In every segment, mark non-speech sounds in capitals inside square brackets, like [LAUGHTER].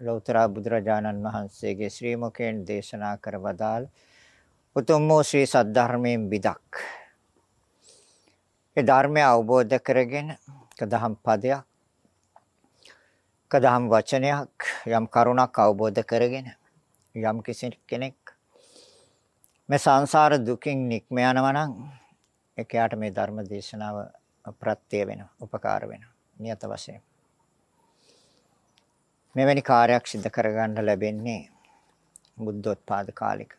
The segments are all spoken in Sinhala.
ලෞතර බුදුරජාණන් වහන්සේගේ ශ්‍රී මුඛයෙන් දේශනා කර වදාළ උතුම් වූ ශ්‍රී සද්ධර්මයෙන් විදක්. ඒ ධර්මය අවබෝධ කරගෙන කදහම් පදයක් කදහම් වචනයක් යම් කරුණක් අවබෝධ කරගෙන යම් කිසි කෙනෙක් මේ සංසාර දුකින් නික්ම යනවා නම් එයාට මේ ධර්ම දේශනාව ප්‍රත්‍ය වෙනවා උපකාර වෙනවා නියත වශයෙන් මෙවැනි කාර්යයක් සිදු කරගන්න ලැබෙන්නේ බුද්ධෝත්පාද කාලික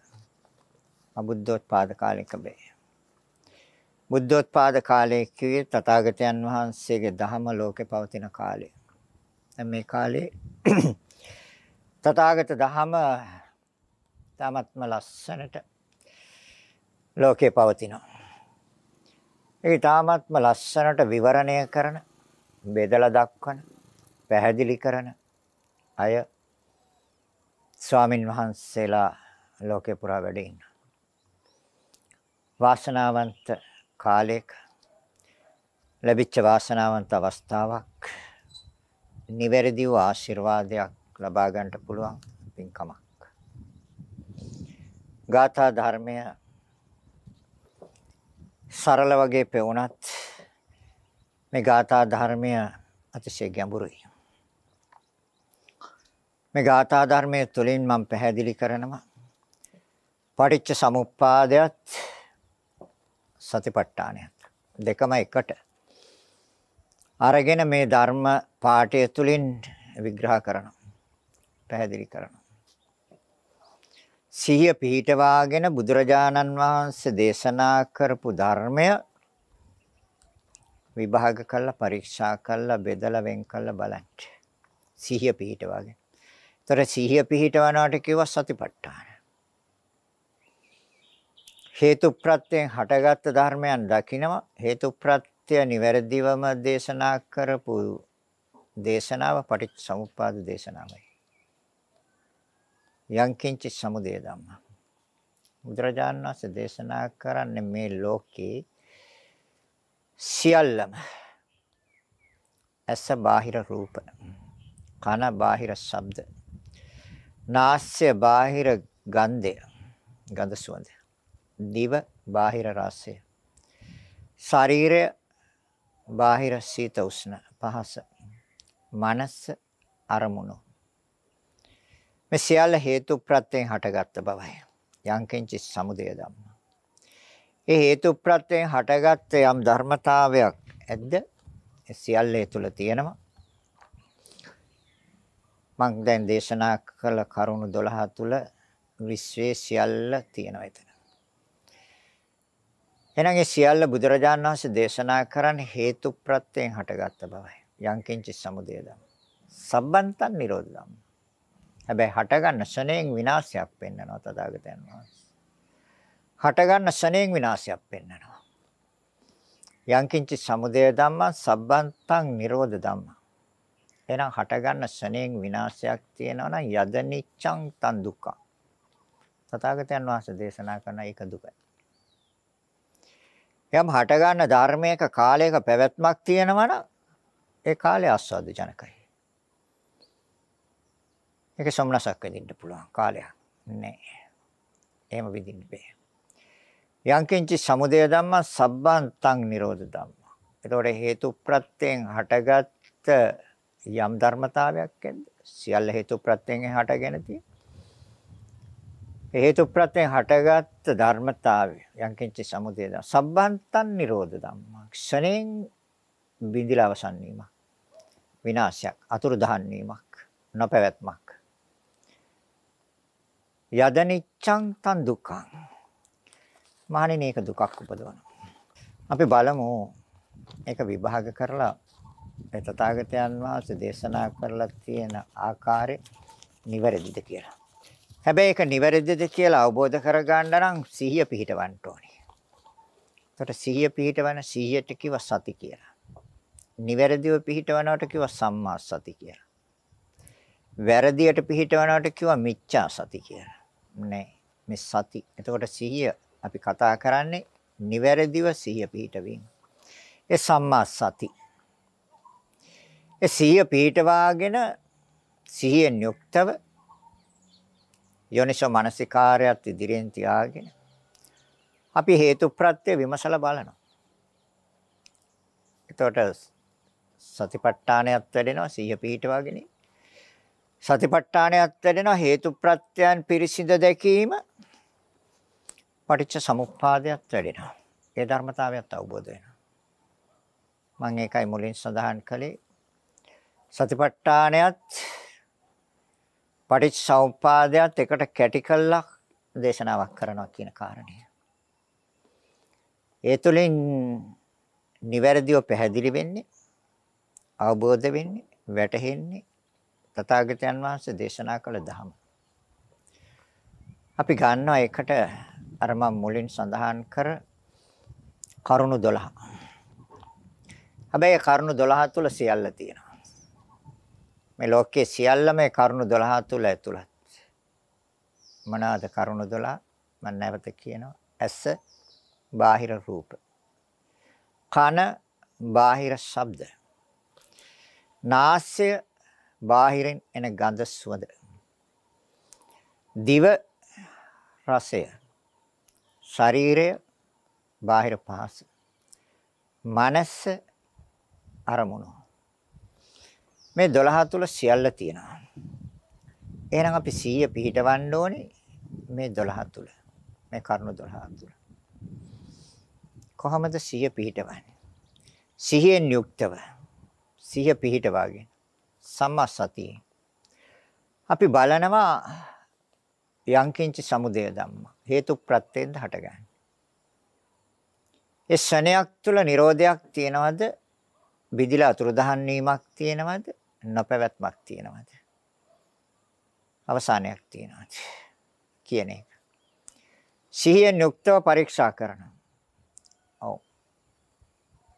අබුද්ධෝත්පාද කාලික බේ බුද්ධෝත්පාද කාලයේ කිව්වේ තථාගතයන් වහන්සේගේ ධහම ලෝකේ පවතින කාලය. දැන් මේ කාලේ [COUGHS] තථාගත ධහම තමත්ම ලස්සනට ලෝකේ පවතිනවා. ඒ තාමත්ම ලස්සනට විවරණය කරන, බෙදලා දක්වන, පැහැදිලි කරන අය ස්වාමින් වහන්සේලා ලෝකේ පුරා වැඩ ඉන්නවා. වාසනාවන්ත කාලයක ලැබිච්ච වාසනාවන්ත අවස්ථාවක් නිවැරදි වූ ආශිර්වාදයක් ලබා ගන්නට පුළුවන් පින්කමක්. ගාථා ධර්මය සරල වගේ පෙවුනත් මේ ගාථා ධර්මය අතිශය ගැඹුරුයි. මේ ගාථා ධර්මයේ තුලින් මම පැහැදිලි කරනවා. පටිච්ච සමුප්පාදයත් සතිපට්ඨානයත් දෙකම එකට. අරගෙන මේ ධර්ම පාඨය තුලින් විග්‍රහ කරනවා. පැහැදිලි කරනවා. සිහිය පිහිටවාගෙන බුදුරජාණන් වහන්සේ දේශනා කරපු ධර්මය විභාග කළා පරීක්ෂා කළා බෙදලා වෙන් කළා බලන්න. සිහිය පිහිටවාගෙන. ତොර සිහිය පිහිටවනවට කිව්වා සතිපට්ඨාන. හේතු ප්‍රත්‍යයෙන් හටගත් ධර්මයන් දකිනවා. හේතු ප්‍රත්‍ය නිවැරදිවම දේශනා කරපු දේශනාව පටිච්චසමුප්පාද දේශනාවයි. යංකින්ච සමුදය ධම්ම. බුදුරජාණන් වහන්සේ දේශනා කරන්නේ මේ ලෝකේ සියල්ලම ඇස බාහිර රූප කන බාහිර ශබ්ද නාස්‍ය බාහිර ගන්ධය ගඳ සුවඳ දිව බාහිර රසය ශරීරය බාහිර සීත උෂ්ණ පහස මනස අරමුණු. මේ සියල්ල හේතු ප්‍රත්‍යයෙන් හටගත්ත බවයි. යංකින්ච සමුදය ධම්ම. ඒ හේතු ප්‍රත්‍යයෙන් හටගත්ත යම් ධර්මතාවයක් ඇද්ද? ඒ සියල්ල ඒ තුල තියෙනවා. මම දැන් දේශනා කළ කරුණු 12 තුල විශ්වයේ සියල්ල තියෙනවා එතන එහෙනම් ඒ සියල්ල බුදුරජාණන් වහන්සේ දේශනා කරන්නේ හේතු ප්‍රත්‍යයෙන් හටගත්ත බවයි. යංකින්ච සමුදය ධම්ම. සබ්බන්තං නිරෝධ ධම්ම. හැබැයි හටගන්න ශණයෙන් විනාශයක් පෙන්වනවා තථාගතයන් වහන්සේ. හටගන්න ශණයෙන් විනාශයක් පෙන්වනවා. යංකින්ච සමුදය ධම්ම සබ්බන්තං නිරෝධ ධම්ම. එහෙනම් හටගන්න ශණයෙන් විනාශයක් තියෙනවා නම් යදනිච්ඡං තන් දුක්ඛ. තථාගතයන් වහන්සේ දේශනා කරන එක දුකයි. යම් හට ගන්න ධර්මයක කාලයක පැවැත්මක් තියෙනවා නම් ඒ කාලය ආස්වාද ජනකයි. ඒක සම්නසක් වෙදින්න පුළුවන් කාලයක් නෑ. එහෙම විදින්න බෑ. යංකින්ච සමුදය ධම්ම සබ්බන්තං නිරෝධ ධම්ම. ඒතකොට හේතු ප්‍රත්‍යයෙන් හටගත්ත යම් ධර්මතාවයක් ඇද්ද? සියල්ල හේතු ප්‍රත්‍යයෙන් හටගෙන තියෙන්නේ. හේතු ප්‍රත්‍යයෙන් හටගත් ධර්මතාවය යංකින්ච සමුදය ධම්ම සබ්බන්තං නිරෝධ ධම්ම. ක්ෂණයෙන් බිඳිලා අවසන් වීමක්. විනාශයක්. අතුරු දහන් වීමක්. නොපැවැත්මක්. යදනිච්ඡං තන් දුක්ඛං මහණෙනි ඒක දුකක් උපදවන අපි බලමු. ඒක විභාග කරලා ඒ තථාගතයන් වහන්සේ දේශනා කරලා තියෙන ආකාරය නිවැරදිද කියලා හැබැයි ඒක නිවැරදිද කියලා අවබෝධ කරගන්න නම් සිහිය පිහිටවන්න ඕනේ. එතකොට සිහිය පිහිටවන සිහියට කිව්ව සති කියලා. නිවැරදිව පිහිටවනවට කිව්ව සම්මා සති කියලා. වැරදියට පිහිටවනවට කිව්ව මිච්ඡා සති කියලා. නෑ මේ සති. එතකොට සිහිය අපි කතා කරන්නේ නිවැරදිව සිහිය පිහිටවීම. ඒ සම්මා සති. ඒ සිහිය පිහිටවාගෙන සිහියෙන් යුක්තව යෝනිසෝ මානසිකාරයත් ඉදිරියෙන් තියාගෙන අපි හේතු ප්‍රත්‍ය විමසලා බලනවා. එතකොට සතිපට්ඨානයත් වැඩෙනවා සිහිය පිහිටවාගෙන. සතිපට්ඨානයත් වැඩෙනවා හේතු ප්‍රත්‍යයන් පිරිසිඳ දැකීම පටිච්ච සමුප්පාදයක් වැඩෙනවා. ඒ ධර්මතාවයත් අවබෝධ වෙනවා. මම ඒකයි මුලින් සඳහන් කළේ සතිපට්ඨානයත් පටිච්ච සමුප්පාදයත් එකට කැටි කළා දේශනාවක් කරනවා කියන කාරණය. ඒ තුලින් නිවැරදිව පැහැදිලි වෙන්නේ අවබෝධ වෙන්නේ වැටහෙන්නේ තථාගතයන් වහන්සේ දේශනා කළ ධර්ම. අපි ගන්නවා එකට අර මම මුලින් සඳහන් කර කරුණු 12. හැබැයි කරුණු 12 තුල සියල්ල තියෙනවා. මේ ලෝකයේ සියල්ලම කරුණු 12 තුල ඇතුළත්. මොනවාද කරුණු 12? මම නැවත කියනවා. ඇස, බාහිර රූප. කන, බාහිර ශබ්ද. නාසය, බාහිරින් එන ගඳ සුවඳ. දිව රසය ශරීරය බාහිර පහස මනස අරමුණු මේ 12 තුල සියල්ල තියෙනවා එහෙනම් අපි 100 පිහිටවන්න ඕනේ මේ 12 තුල මේ කරුණු 12 තුල කොහොමද 100 පිහිටවන්නේ සිහියෙන් යුක්තව සිහිය පිහිටවාගෙන සම්මා සතිය අපි බලනවා යංකින්ච සමුදය ධම්ම හේතු ප්‍රත්‍යයෙන් හටගන්නේ. ඒ ශණයක් තුල Nirodhayak තියනවද? විදිලා අතුරුදහන් වීමක් තියනවද? නොපැවැත්මක් තියනවද? අවසානයක් තියනවද? කියන එක. සිහියෙන් යුක්තව පරීක්ෂා කරනවා. ඔව්.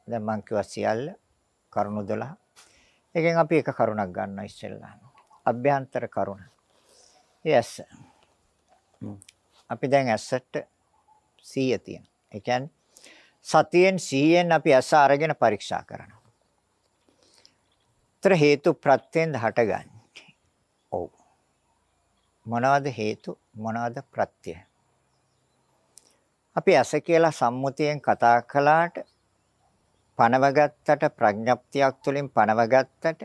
දැන් මං කිව්වා සියල්ල කරුණු 12. එකෙන් අපි එක කරුණක් ගන්නවා ඉස්සෙල්ලා. අභ්‍යන්තර කරුණ. ඇස්ස. අපි දැන් ඇස්සට 100 තියෙනවා. ඒ කියන්නේ සතියෙන් 100ෙන් අපි ඇස අරගෙන පරීක්ෂා කරනවා. ତර හේතු ප්‍රත්‍යයෙන් හටගන්නේ. ඔව්. මොනවද හේතු මොනවද ප්‍රත්‍ය? අපි ඇස කියලා සම්මුතියෙන් කතා කළාට පනවගත්තට ප්‍රඥප්තියක් තුළින් පනවගත්තට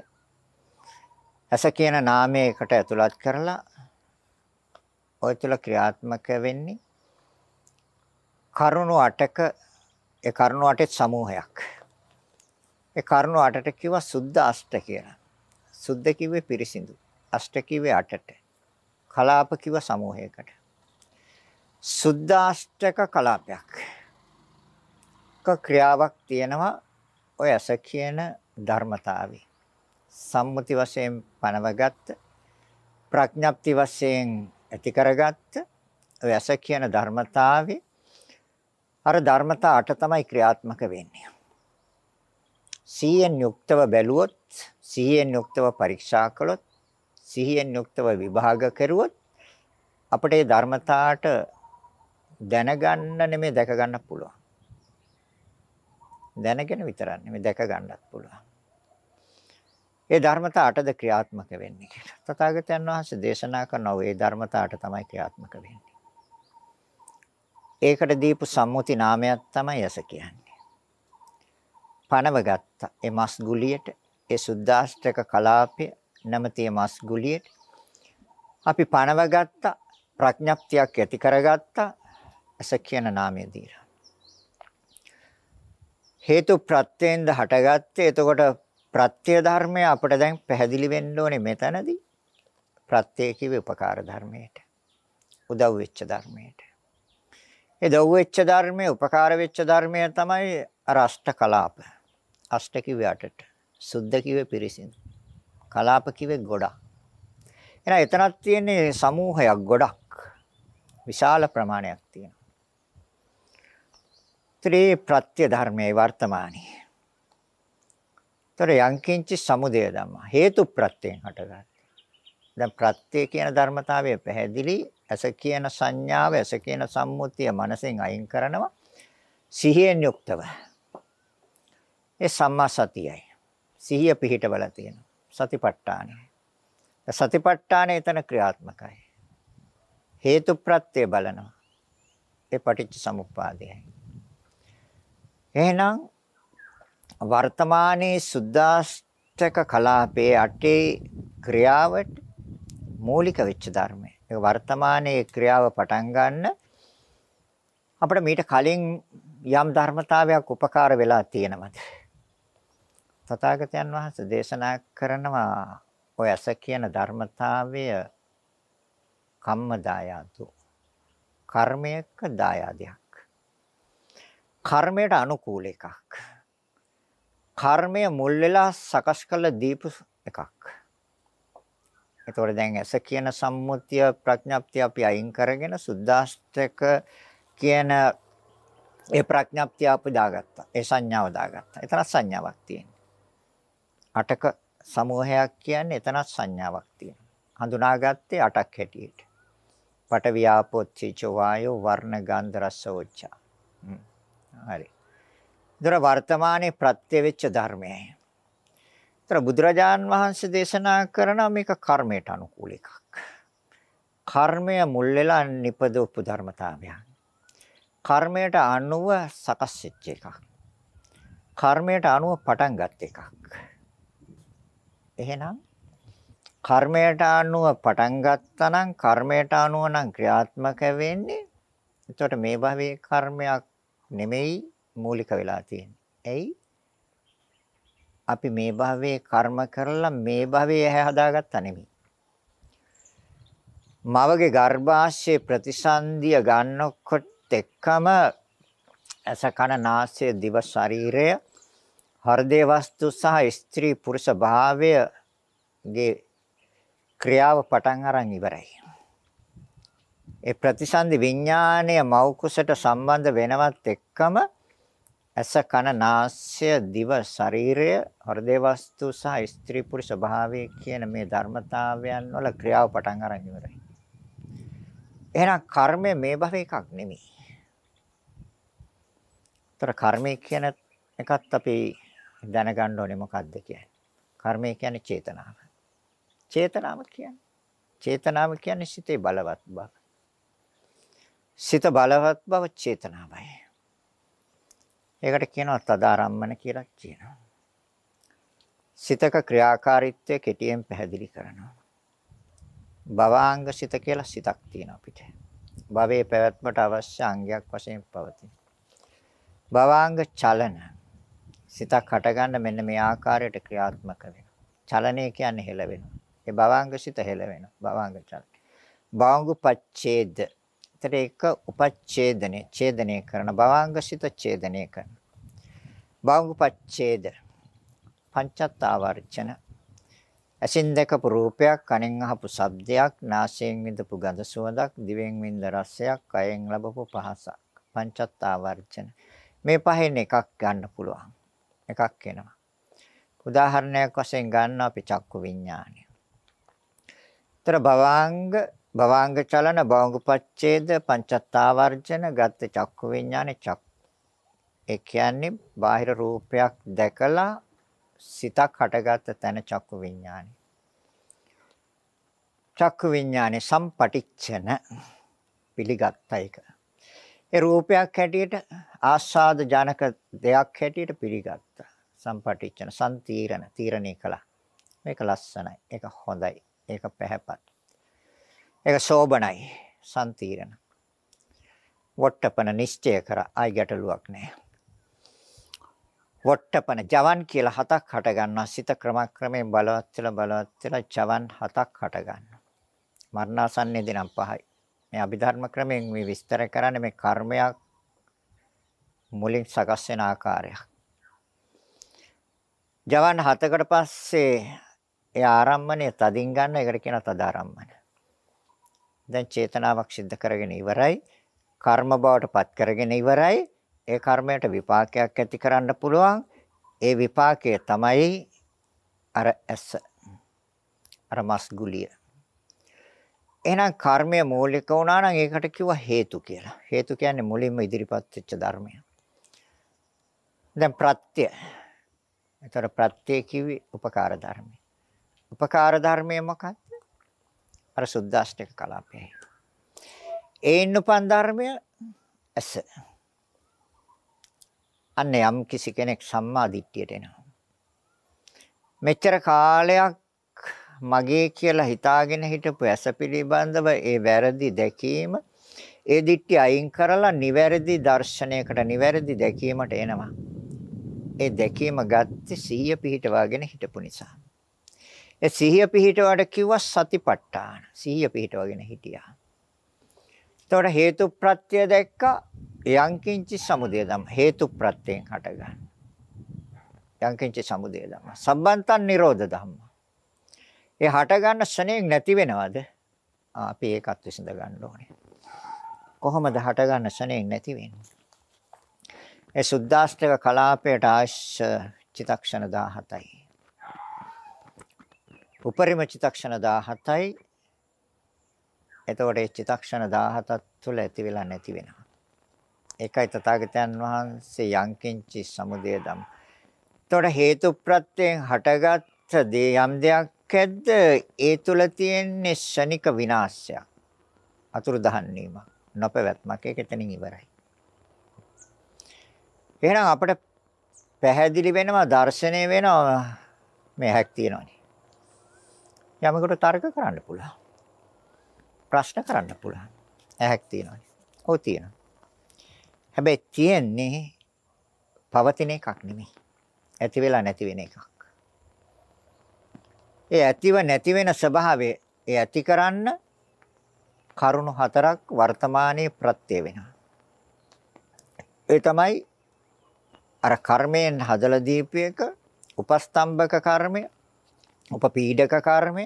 ඇස කියන නාමයකට ඇතුළත් කරලා ඔය තුල ක්‍රියාත්මක වෙන්නේ කරුණු 8ක ඒ කරුණු 8 සමූහයක්. ඒ කරුණු 8ට කිව්වා සුද්ධ අෂ්ට කියලා. සුද්ධ කිව්වේ පිරිසිදු. අෂ්ට කිව්වේ 8ට. කලාප කිව්ව සමූහයකට. සුද්ධාෂ්ටක කලාපයක්. ක ක්‍රියාවක් තියෙනවා ඔය ඇස කියන ධර්මතාවේ. සම්මුති වශයෙන් පනවගත්ත ප්‍රඥප්ති වශයෙන් ඇති කරගත්ත ඔය ඇස කියන ධර්මතාවේ අර ධර්මතා අට තමයි ක්‍රියාත්මක වෙන්නේ. සිහියෙන් යුක්තව බැලුවොත්, සිහියෙන් යුක්තව පරීක්ෂා කළොත්, සිහියෙන් යුක්තව විභාග කරුවොත් අපිට මේ ධර්මතාවට දැනගන්න නෙමෙයි දැක ගන්න පුළුවන්. දැනගෙන විතරක් නෙමෙයි දැක ගන්නත් පුළුවන්. ඒ ධර්මතා අටද ක්‍රියාත්මක වෙන්නේ කියලා. තථාගතයන් වහන්සේ දේශනා කරන ඒ ධර්මතා අට තමයි ක්‍රියාත්මක වෙන්නේ. ඒකට දීපු සම්මුති නාමයක් තමයි යස කියන්නේ. පනව ගත්ත ඒ මස් ගුලියට ඒ සුද්දාෂ්ටක කලාපය නැමැති මස් ගුලියට අපි පනව ගත්ත ප්‍රඥප්තියක් ඇති කරගත්ත අස කියන නාමය දීලා. හේතු ප්‍රත්‍යයෙන්ද හටගත්තේ එතකොට ප්‍රත්‍ය ධර්මය අපිට දැන් පැහැදිලි වෙන්න ඕනේ මෙතනදී. ප්‍රත්‍ය කිව්වේ උපකාර ධර්මයට. උදව් වෙච්ච ධර්මයට. ඒ උදව් වෙච්ච ධර්මයේ උපකාර වෙච්ච ධර්මය තමයි අර අෂ්ට කලාප. අෂ්ට කිව්වේ අටට. සුද්ධ කිව්වේ පිරිසිදු. කලාප කිව්වේ ගොඩක්. එහෙනම් එතනක් තියෙන්නේ සමූහයක් ගොඩක්. විශාල ප්‍රමාණයක් තියෙනවා. ත්‍රි ප්‍රත්‍ය ධර්මයේ වර්තමානයේ තොර යංකින්චි සමුදය ධම්ම හේතු ප්‍රත්‍යයෙන් හටගන්නේ. දැන් ප්‍රත්‍ය කියන ධර්මතාවය පැහැදිලි ඇස කියන සංඥාව ඇස කියන සම්මුතිය මනසෙන් අයින් කරනවා සිහියෙන් යුක්තව. ඒ සම්මා සතියයි. සිහිය පිහිටවල තියෙන සතිපට්ඨානයි. සතිපට්ඨාන එතන ක්‍රියාත්මකයි. හේතු ප්‍රත්‍ය බලනවා. ඒ පටිච්ච සමුප්පාදයයි. එහෙනම් වර්තමානයේ සුද්දාෂ්ටක කලාපයේ අටේ ක්‍රියාවට මූලික වෙච්ච ධර්මය. ඒ වර්තමානයේ ක්‍රියාව පටන් ගන්න අපිට මීට කලින් යම් ධර්මතාවයක් උපකාර වෙලා තියෙනවද? තථාගතයන් වහන්සේ දේශනා කරනවා ඔය ඇස කියන ධර්මතාවය කම්මදායාතු කර්මයක දායාදයක් කර්මයට අනුකූල එකක් කර්මය මුල් වෙලා සකස් කළ දීපු එකක් එතකොට දැන් ඇස කියන සම්මුතිය ප්‍රඥප්තිය අපි අයින් කරගෙන සුද්දාෂ්ටක කියන ඒ ප්‍රඥප්තිය අපි දාගත්තා. ඒ සංඥාව දාගත්තා. එතන සංඥාවක් තියෙනවා. අටක සමූහයක් කියන්නේ එතන සංඥාවක් තියෙනවා. හඳුනාගත්තේ අටක් හැටියට. පට වියාපෝච්චේච වායෝ වර්ණ ගන්ධ රස ඕච්චා. හරි. දර වර්තමානයේ ප්‍රත්‍ය වෙච්ච ධර්මයයි. ඒතර බුදුරජාන් වහන්සේ දේශනා කරන මේක කර්මයට අනුකූල එකක්. කර්මය මුල් වෙලා නිපදවපු ධර්මතාවයක්. කර්මයට අනුව සකස් වෙච්ච එකක්. කර්මයට අනුව පටන් ගත් එකක්. එහෙනම් කර්මයට අනුව පටන් ගත්තා නම් කර්මයට අනුව නම් ක්‍රියාත්මක වෙන්නේ. එතකොට මේ භවයේ කර්මයක් නෙමෙයි මූලික වෙලා තියෙන්නේ. ඇයි? අපි මේ භවයේ කර්ම කරලා මේ භවයේ ඇහැ හදාගත්තා නෙමෙයි. මවගේ ගර්භාෂයේ ප්‍රතිසන්දිය ගන්නකොට එක්කම ඇස කන නාසය දිව ශරීරය හෘදේ වස්තු සහ ස්ත්‍රී පුරුෂ භාවයගේ ක්‍රියාව පටන් අරන් ඉවරයි. ඒ ප්‍රතිසන්දි විඥාණය මව් කුසට සම්බන්ධ වෙනවත් එක්කම ඇස කන නාසය දිව ශරීරය හෘදේ වස්තු සහ ස්ත්‍රී පුරුෂ භාවය කියන මේ ධර්මතාවයන් වල ක්‍රියාව පටන් අරන් ඉවරයි. එහෙනම් කර්මය මේ භව එකක් නෙමෙයි. ତර කර්මය කියන එකත් අපි දැනගන්න ඕනේ මොකක්ද කියන්නේ. කර්මය කියන්නේ චේතනාව. චේතනාව කියන්නේ චේතනාව කියන්නේ සිතේ බලවත් බව. සිත බලවත් බව චේතනාවයි. ඒකට කියනවා තදාරම්මන කියලා කියනවා. සිතක ක්‍රියාකාරීත්වය කෙටියෙන් පැහැදිලි කරනවා. භවාංග සිත කියලා සිතක් තියෙනවා අපිට. භවයේ පැවැත්මට අවශ්‍ය අංගයක් වශයෙන් පවතින. භවාංග චලන සිතක් හටගන්න මෙන්න මේ ආකාරයට ක්‍රියාත්මක වෙනවා. චලනය කියන්නේ හෙල වෙනවා. ඒ භවාංග සිත හෙල වෙනවා. භවාංග චලන. භවංග පච්ඡේද. ඒතර ඒක උපච්ඡේදනය, ඡේදනය කරන භවාංග සිත ඡේදනය කරන. භවංග පච්ඡේද. පංචත් ආවර්චන. ඇසින් දැකපු රූපයක්, කනෙන් අහපු ශබ්දයක්, නාසයෙන් විඳපු ගඳ සුවඳක්, දිවෙන් විඳ රසයක්, කයෙන් ලැබපු පහසක්. පංචත් ආවර්චන. මේ පහෙන් එකක් ගන්න පුළුවන්. එකක් එනවා. උදාහරණයක් වශයෙන් ගන්න අපි චක්කු විඥානය. ତර භවාංග භවාංග චලන භවංග පච්ඡේද පංචත්තාවර්ජන ගත්ත චක්කු විඥානේ චක් ඒ කියන්නේ බාහිර රූපයක් දැකලා සිතක් හටගත්ත තැන චක්කු විඥානේ චක්කු විඥානේ සම්පටිච්ඡන පිළිගත්ත එක ඒ රූපයක් හැටියට ආස්වාද ජනක දෙයක් හැටියට පිළිගත්තා. සම්පටිච්චන සම්තීරණ තීරණය කළා. මේක ලස්සනයි. ඒක හොඳයි. ඒක පැහැපත්. ඒක සෝබනයි. සම්තීරණ. වොට්ටපන නිශ්චය කර ආයි ගැටලුවක් නැහැ. වොට්ටපන ජවන් කියලා හතක් හට ගන්නවා. සිත ක්‍රමක්‍රමයෙන් බලවත් වෙලා බලවත් වෙලා ජවන් හතක් හට ගන්නවා. මරණාසන්නයේදී නම් පහයි. මේ අභිධර්ම ක්‍රමයෙන් මේ විස්තර කරන්නේ මේ කර්මයක් මුලින් සකස් වෙන ආකාරයක්. ජවන් හතකට පස්සේ ඒ ආරම්මණය තදින් ගන්න එකට කියන තදාරම්මන. දැන් චේතනාවක් සිද්ධ කරගෙන ඉවරයි. කර්ම බවට පත් කරගෙන ඉවරයි. ඒ කර්මයට විපාකයක් ඇති කරන්න පුළුවන්. ඒ විපාකය තමයි අර ඇස. අර මස්ගුලිය. එහෙනම් කර්මය මූලික වුණා නම් ඒකට කිව්වා හේතු කියලා. හේතු කියන්නේ මුලින්ම ඉදිරිපත් වෙච්ච ධර්මය. දැන් ප්‍රත්‍ය. ඒතර ප්‍රත්‍ය කිව්වේ උපකාර ධර්මය. උපකාර ධර්මය මොකක්ද? අර සුද්දාෂ්ටක කලාපයයි. ඒන් උපන් ධර්මය ඇස. අන්න යම් කිසි කෙනෙක් සම්මා දිට්ඨියට එනවා. මෙච්චර කාලයක් මගේ කියලා හිතාගෙන හිටපු ඇස පිළිබඳව ඒ වැරදි දැකීම ඒ දිට්ඨිය අයින් කරලා නිවැරදි දර්ශනයකට නිවැරදි දැකීමට එනවා. ඒ දැකීම ගත්තේ සිහිය පිහිටවාගෙන හිටපු නිසා. ඒ සිහිය පිහිටවට කිව්වා සතිපට්ඨාන. සිහිය පිහිටවගෙන හිටියා. එතකොට හේතු ප්‍රත්‍ය දැක්ක යංකින්චි සමුදය ධම්ම හේතු ප්‍රත්‍යයෙන් හටගන්න. යංකින්චි සමුදය ධම්ම. සම්බන්තන් නිරෝධ ධම්ම. ඒ හටගන්න ශණයෙන් නැති වෙනවද? අපි ඒකත් විසඳ ගන්න ඕනේ. කොහොමද හටගන්න ශණයෙන් නැති වෙන්නේ? ඒ සුද්දාෂ්ටක කලාපයට ආශ්‍ය චිතක්ෂණ 17යි. උපරිම චිතක්ෂණ 17යි. එතකොට ඒ චිතක්ෂණ 17ක් තුළ ඇති වෙලා නැති වෙනවා. ඒකයි තථාගතයන් වහන්සේ යංකින්චි සමුදය ධම්. එතකොට හේතු ප්‍රත්‍යයෙන් හටගත් දේ යම් දෙයක් ඇද්ද ඒ තුළ තියෙන්නේ ශනික විනාශයක්. අතුරුදහන් වීමක්. නොපැවැත්මක්. ඒක එතනින් ඉවරයි. එහෙනම් අපිට පැහැදිලි වෙනවා දර්ශනය වෙනවා මේ හැක් තියෙනවනේ. යමකට තර්ක කරන්න පුළුවන්. ප්‍රශ්න කරන්න පුළුවන්. ඇහැක් තියෙනවා. ඔව් තියෙනවා. හැබැයි තියෙන්නේ පවතින එකක් නෙමෙයි. ඇති වෙලා නැති වෙන එකක්. ඒ ඇතිව නැති වෙන ස්වභාවය ඒ ඇති කරන්න කරුණු හතරක් වර්තමානයේ ප්‍රත්‍ය වෙනවා. ඒ තමයි අර කර්මයෙන් හදලා දීපු එක උපස්තම්භක කර්මය උපපීඩක කර්මය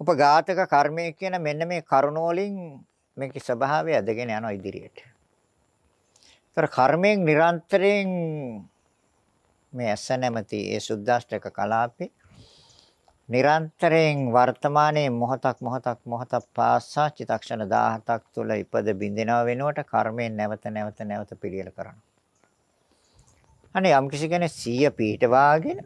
උපඝාතක කර්මය කියන මෙන්න මේ කරුණ වලින් මේකේ ස්වභාවය ඇදගෙන යනවා ඉදිරියට. ඒතර කර්මයෙන් නිරන්තරයෙන් මේ ඇස නැමැති ඒ සුද්දාෂ්ටක කලාපේ නිරන්තරයෙන් වර්තමානයේ මොහොතක් මොහොතක් මොහොතක් පාසා චිතක්ෂණ 17ක් තුළ ඉපද බින්දිනව වෙනුවට කර්මයෙන් නැවත නැවත නැවත පිළියෙල කරනවා. අනේ යම් කිසි කෙනෙක් 100 පීඨවාගෙන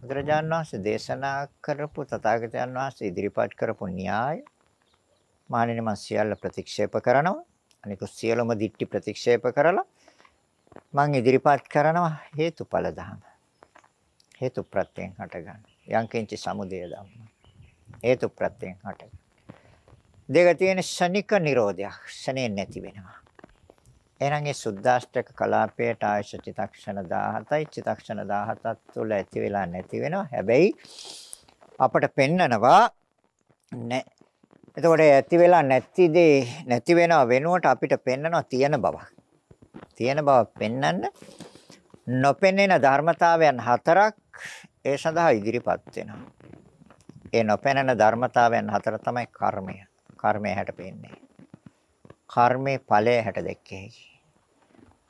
බුදුරජාණන් වහන්සේ දේශනා කරපු තථාගතයන් වහන්සේ ඉදිරිපත් කරපු න්‍යාය මානෙන මම සියල්ල ප්‍රතික්ෂේප කරනවා අනිකුත් සියලුම දික්ටි ප්‍රතික්ෂේප කරලා මම ඉදිරිපත් කරනවා හේතුඵල ධම හේතු ප්‍රත්‍යයෙන් හටගන්න යංකින්ච සමුදය ධම්ම හේතු ප්‍රත්‍යයෙන් හටගන්න දෙක තියෙන ශනික නිරෝධයක් ශනේ නැති වෙනවා එහෙනම් ඒ සුද්දාෂ්ටක කලාපයට ආයශ චිතක්ෂණ 17යි චිතක්ෂණ 17ක් තුළ ඇති වෙලා නැති වෙනවා. හැබැයි අපට පෙන්නනවා නෑ. එතකොට ඇති වෙලා නැති දේ නැති වෙනව වෙනුවට අපිට පෙන්නනවා තියෙන බව. තියෙන බව පෙන්වන්න නොපෙනෙන ධර්මතාවයන් හතරක් ඒ සඳහා ඉදිරිපත් වෙනවා. ඒ නොපෙනෙන ධර්මතාවයන් හතර තමයි කර්මය. කර්මය හැට පෙන්නේ. කර්මේ ඵලය හැට දැක්කේ හැකි.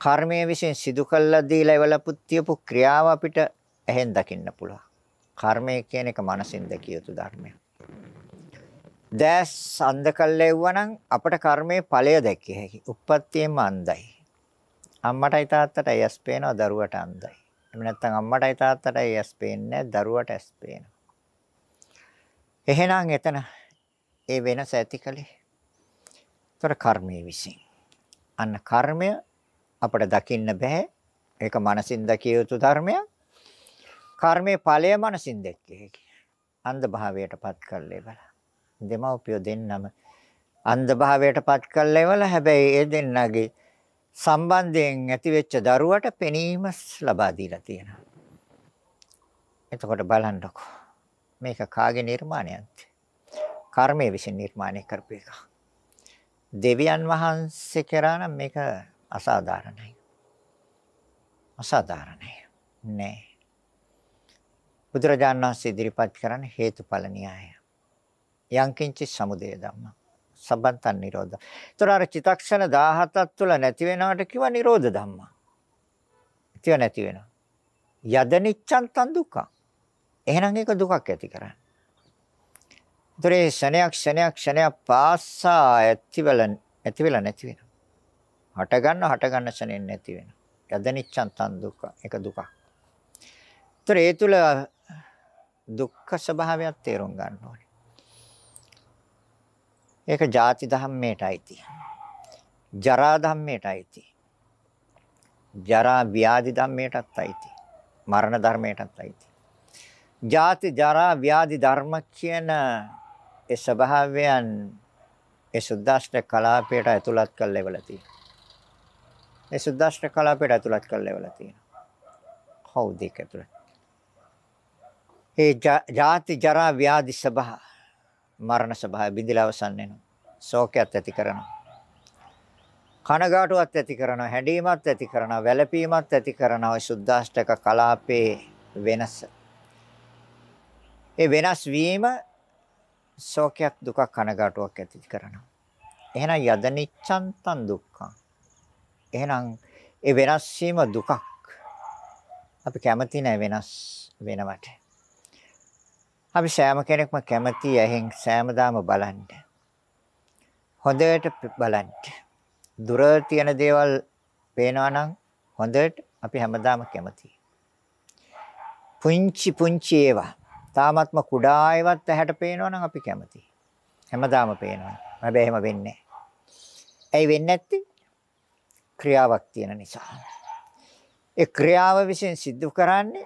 කර්මය විසින් සිදු කළා දීලා එවලපුත් තියපු ක්‍රියාව අපිට ඇහෙන් දකින්න පුළුවන්. කර්මය කියන එක මනසින් දැකිය යුතු ධර්මයක්. දැස් අන්ධ කල්ලා එවුවනම් අපට කර්මයේ ඵලය දැක්කිය හැකි. උප්පත්තියෙම අන්ධයි. අම්මටයි තාත්තටයි ඇස් පේනවා දරුවට අන්ධයි. එහෙම නැත්නම් අම්මටයි තාත්තටයි ඇස් පේන්නේ දරුවට ඇස් පේනවා. එහෙනම් එතන ඒ වෙනස ඇතිකලේ ඒතර කර්මයේ විසින්. අන්න කර්මය අපට දකින්න බෑ. ඒක මනසින් දකිය යුතු ධර්මයක්. කර්මයේ ඵලය මනසින් දැක්කේ හැකි. අන්ධ භාවයටපත් කළේ බල. දෙමව්පියෝ දෙන්නම අන්ධ භාවයටපත් කළේ වල හැබැයි ඒ දෙන්නගේ සම්බන්ධයෙන් ඇතිවෙච්ච දරුවට පෙනීම ලබා දීලා තියෙනවා. එතකොට බලන්නකො. මේක කාගේ නිර්මාණයක්ද? කර්මයේ විසින් නිර්මාණය කරපු එකක්. දෙවියන් වහන්සේ කරා නම් මේක අසාධාරණයි. අසාධාරණයි. නෑ. බුදුරජාණන් වහන්සේ ඉදිරිපත් කරන්නේ හේතුඵල න්‍යාය. යංකින්චි සමුදය ධම්ම. සබ්බන්තන් නිරෝධ. ඒතර අර චිතක්ෂණ 17ක් තුළ නැති වෙනවට කිව්වා නිරෝධ ධම්ම. තිය නැති වෙනවා. යදනිච්ඡන් තන් දුක්ඛ. එහෙනම් ඒක දුකක් ඇති කරන්නේ. ඒතරේ ශණයක් ශණයක් ශණයක් පාසා ඇතිවල ඇතිවල නැති වෙනවා. හට ගන්න හට ගන්න ශණෙන් නැති වෙනවා. යදනිච්ඡන් තන් දුක්ඛ. ඒක දුකක්. ඒතර ඒ තුල දුක්ඛ ස්වභාවයක් තේරුම් ගන්න ඕනේ. ඒක ಜಾති ධම්මයටයි තියෙන්නේ. ජරා ධම්මයටයි තියෙන්නේ. ජරා ව්‍යාධි ධම්මයටත් අයිති. මරණ ධර්මයටත් අයිති. ජාති ජරා ව්‍යාධි ධර්ම කියන ඒ ස්වභාවයන් ඒ සුද්දාෂ්ටක කලාපයට ඇතුළත් කරලා ඉවලා තියෙනවා. ඒ සුද්දාෂ්ටක කලාපයට ඇතුළත් කරලා ඉවලා තියෙනවා. කවුද ඒක ඇතුළත්? ඒ ජාති ජරා ව්‍යාධි ස්වභාව මරණ ස්වභාවය බිඳිලා අවසන් වෙනවා. ශෝකයක් ඇති කරනවා. කනගාටුවක් ඇති කරනවා, හැඬීමක් ඇති කරනවා, වැළපීමක් ඇති කරනවා. ඒ සුද්දාෂ්ටක කලාපේ වෙනස. ඒ වෙනස් වීම ශෝකයක් දුකක් කනගාටුවක් ඇති කරනවා. එහෙනම් යදනිච්ඡන්තං දුක්ඛං. එහෙනම් ඒ වෙනස් වීම දුකක්. අපි කැමති නැහැ වෙනස් වෙනවට. අපි සෑම කෙනෙක්ම කැමති ඇහෙන් සෑමදාම බලන්න. හොඳට බලන්න. දුර තියෙන දේවල් පේනවා නම් හොඳට අපි හැමදාම කැමතියි. පුංචි පුංචි ඒවා තාමත්ම කුඩා ඒවත් ඇහැට පේනවා නම් අපි කැමතියි. හැමදාම පේනවා. හැබැයි එහෙම වෙන්නේ ඇයි වෙන්නේ නැත්තේ? ක්‍රියාවක් තියෙන නිසා. ඒ ක්‍රියාව විසින් සිද්ධ කරන්නේ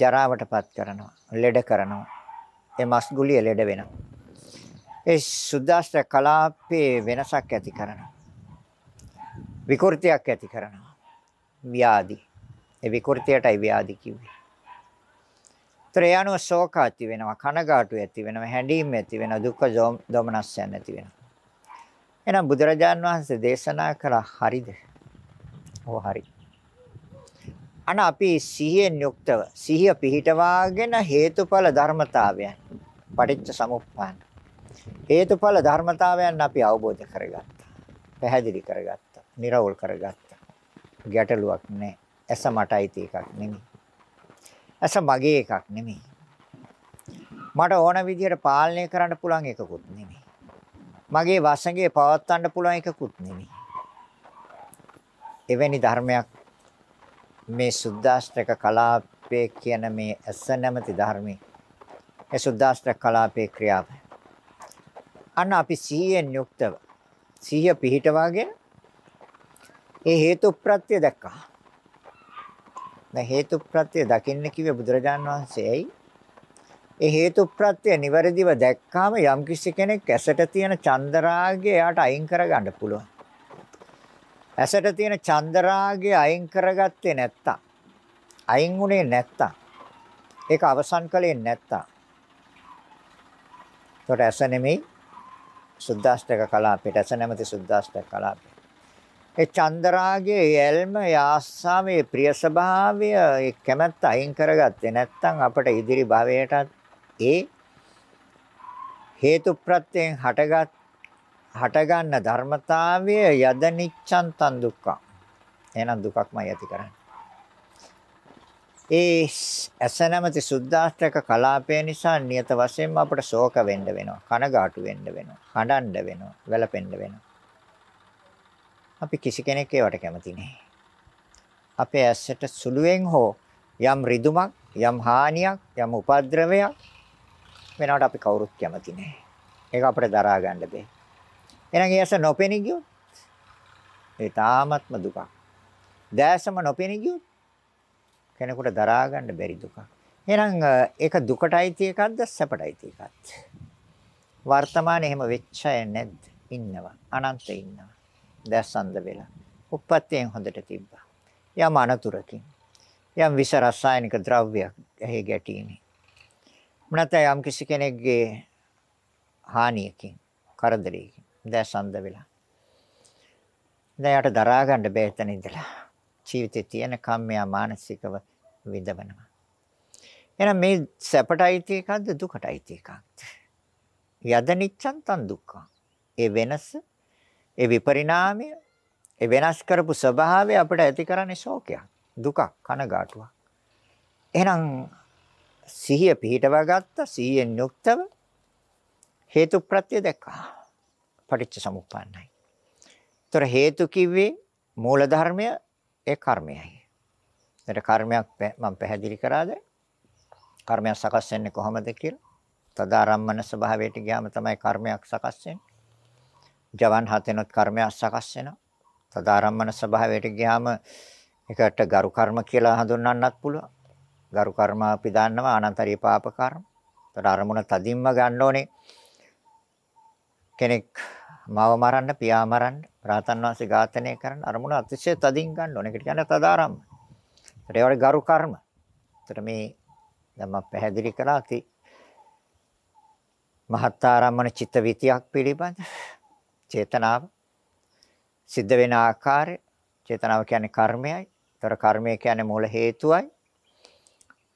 ජරාවටපත් කරනවා, ලෙඩ කරනවා. ඒ මස් ගුලිය ලෙඩ වෙනවා. ඒ සුද්දාෂ්ට කලාපේ වෙනසක් ඇති කරනවා. විකෘතියක් ඇති කරනවා. ව්‍යාධි. ඒ විකෘතියටයි ව්‍යාධි කිව්වේ. ඒතර ඒ අනුව ශෝක ඇති වෙනවා, කනගාටු ඇති වෙනවා, හැඬීම් ඇති වෙනවා, දුක්ඛ දෝමනස්යන් ඇති වෙනවා. එහෙනම් බුදුරජාන් වහන්සේ දේශනා කළා හරිද? ඔව් හරි. අන අපි සිහියෙන් යුක්තව සිහිය පිහිටවාගෙන හේතුඵල ධර්මතාවයන් පටිච්ච සමුප්පාන හේතුඵල ධර්මතාවයන් අපි අවබෝධ කරගත්තා. පැහැදිලි කරගත්තා. නිර්වෝල් කරගත්තා. ගැටලුවක් නැහැ. ඇස මටයි එකක් නෙමෙයි. ඇස මගේ එකක් නෙමෙයි. මට ඕන විදිහට පාලනය කරන්න පුළුවන් එකකුත් නෙමෙයි. මගේ වසඟේ පවත්වන්න පුළුවන් එකකුත් නෙමෙයි. එවැනි ධර්මයක් මේ සුද්දාෂ්ටක කලාපයේ කියන මේ ඇස නැමැති ධර්මයේ ඒ සුද්දාෂ්ටක කලාපයේ ක්‍රියාව. අන්න අපි සිහියෙන් යුක්තව සිහිය පිහිටවාගෙන ඒ හේතු ප්‍රත්‍ය දැක්කා. දැන් හේතු ප්‍රත්‍ය දකින්න කිව්වේ බුදුරජාන් වහන්සේයි. ඒ හේතු ප්‍රත්‍ය නිවැරදිව දැක්කාම යම්කිසි කෙනෙක් ඇසට තියෙන චන්දරාගය එයාට අයින් කරගන්න පුළුවන්. ඇසට තියෙන චන්දරාගය අයින් කරගත්තේ නැත්තම් අයින් උනේ නැත්තම් ඒක අවසන් කළේ නැත්තම්. ඒකට ඇස නෙමෙයි සුද්දාෂ්ටක කලාපයට ඇස නැමැති සුද්දාෂ්ටක කලාපය ඒ චන්දරාගයේ යල්ම ආස්සාවේ ප්‍රිය ස්වභාවය ඒ කැමැත්ත අයින් කරගත්තේ නැත්නම් අපට ඉදිරි භවයටත් ඒ හේතු ප්‍රත්‍යයෙන් හටගත් හටගන්න ධර්මතාවය යද නිච්ඡන් තන් දුක්ඛ. එහෙනම් දුකක්මයි ඇති කරන්නේ. ඒ ඇස නැමැති සුද්දාෂ්ටක කලාපය නිසා නියත වශයෙන්ම අපට ශෝක වෙන්න වෙනවා. කනගාටු වෙන්න වෙනවා. හඬන්න වෙනවා. වැළපෙන්න වෙනවා. අපි කිසි කෙනෙක් ඒවට කැමති නැහැ. අපේ ඇසට සුළුෙන් හෝ යම් රිදුමක්, යම් හානියක්, යම් උපද්‍රවයක් වෙනවට අපි කවුරුත් කැමති නැහැ. ඒක අපිට දරා ගන්න බෑ. එහෙනම් ඒ ඇස නොපෙනී ගියොත් ඒ තාමත්ම දුකක්. දැසම නොපෙනී ගියොත් කෙනෙකුට දරා ගන්න බැරි දුකක්. එහෙනම් ඒක දුකටයි තියකක්ද සැපටයි තියකක්ද? වර්තමානයේ එහෙම වෙච්ච අය නැද්ද? ඉන්නවා. අනන්ත ඉන්නවා. දැස්සන්ද වෙලා. උප්පත්තියෙන් හොඳට තිබ්බා. යම් අනතුරකින්. යම් විස රසායනික ද්‍රව්‍යයක් එහි ගැටීමේ. නැත්නම් යම් කිසි කෙනෙක්ගේ හානියකින්, කරදරයකින් දැස්සන්ද වෙලා. දැන් යට දරා ගන්න බෑ එතන ඉඳලා. ජීවිතේ තියෙන කම්මයා මානසිකව විඳවනවා. එහෙනම් මේ සැපටයි තියකක්ද දුකටයි තියකක්ද? යද නිච්ඡන් තන් දුක්ඛ. ඒ වෙනස ඒ විපරිණාමය ඒ වෙනස් කරපු ස්වභාවය අපිට ඇති කරන්නේ ශෝකයක් දුකක් කනගාටුවක් එහෙනම් සිහිය පිහිටවා ගත්ත සිහියෙන් යුක්තව හේතු ප්‍රත්‍ය දැක්කා පටිච්ච සමුප්පන්නයි. ତොර හේතු කිව්වේ මූල ධර්මය ඒ කර්මයයි. ඒතර කර්මයක් මම පැහැදිලි කරාද? කර්මයක් සකස් වෙන්නේ කොහොමද කියලා? තදාරම්මන ස්වභාවයට ගියාම තමයි කර්මයක් සකස් වෙන්නේ. ජවන් හතෙනොත් කර්මයක් සකස් වෙනවා. තදාරම්මන ස්වභාවයට ගියාම ඒකට ගරු කර්ම කියලා හඳුන්වන්නත් පුළුවන්. ගරු කර්ම අපි දන්නවා අනන්තරීය පාප කර්ම. ඒතර අරමුණ තදින්ම ගන්න ඕනේ. කෙනෙක් මාව මරන්න, පියා මරන්න, රාතන් වාසේ ඝාතනය කරන්න අරමුණ අතිශය තදින් ගන්න ඕනේ. ඒකට කියන්නේ තදාරම්ම. ඒතර ඒවල ගරු කර්ම. ඒතර මේ දැන් මම පැහැදිලි කළා කි මහත්ආරම්මන චිත්ත විතියක් පිළිබඳ චේතනාව සිද්ධ වෙන ආකාරය චේතනාව කියන්නේ කර්මයයි. ඒතර කර්මය කියන්නේ මූල හේතුවයි.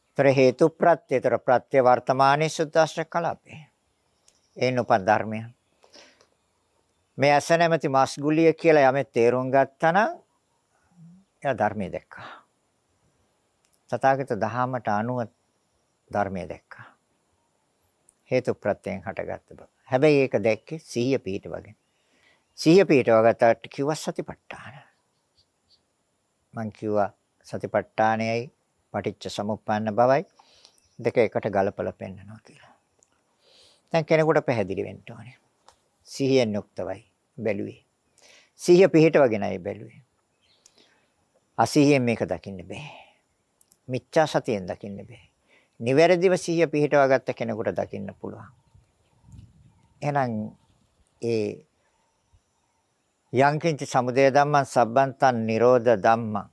ඒතර හේතු ප්‍රත්‍ය. ඒතර ප්‍රත්‍ය වර්තමානයේ සුද්දාශ්‍ර කලාපේ. ඒන උපන් ධර්මය. මේ ඇස නැමැති මස්ගුලිය කියලා යමෙක් තේරුම් ගත්තා නම් එයා ධර්මයේ දැක්කා. තථාගත දහමට අනුව ධර්මයේ දැක්කා. හේතු ප්‍රත්‍යයෙන් හටගත්ත බව. හැබැයි ඒක දැක්කේ සිහිය පිහිට වගේ. සිහිය පිහිටවගත්තට කිව්වා සතිපට්ඨාන. මං කිව්වා සතිපට්ඨානයයි පටිච්ච සමුප්පන්න බවයි දෙක එකට ගලපලා පෙන්නනවා කියලා. දැන් කෙනෙකුට පැහැදිලි වෙන්න ඕනේ. සිහියෙන් යුක්තවයි බැලුවේ. සිහිය පිහිටවගෙනයි බැලුවේ. අසිහියෙන් මේක දකින්න බෑ. මිච්ඡා සතියෙන් දකින්න බෑ. නිවැරදිව සිහිය පිහිටවා ගත්ත කෙනෙකුට දකින්න පුළුවන්. එහෙනම් ඒ යංකින්ච සමුදය ධම්මං සබ්බන්තං නිරෝධ ධම්මං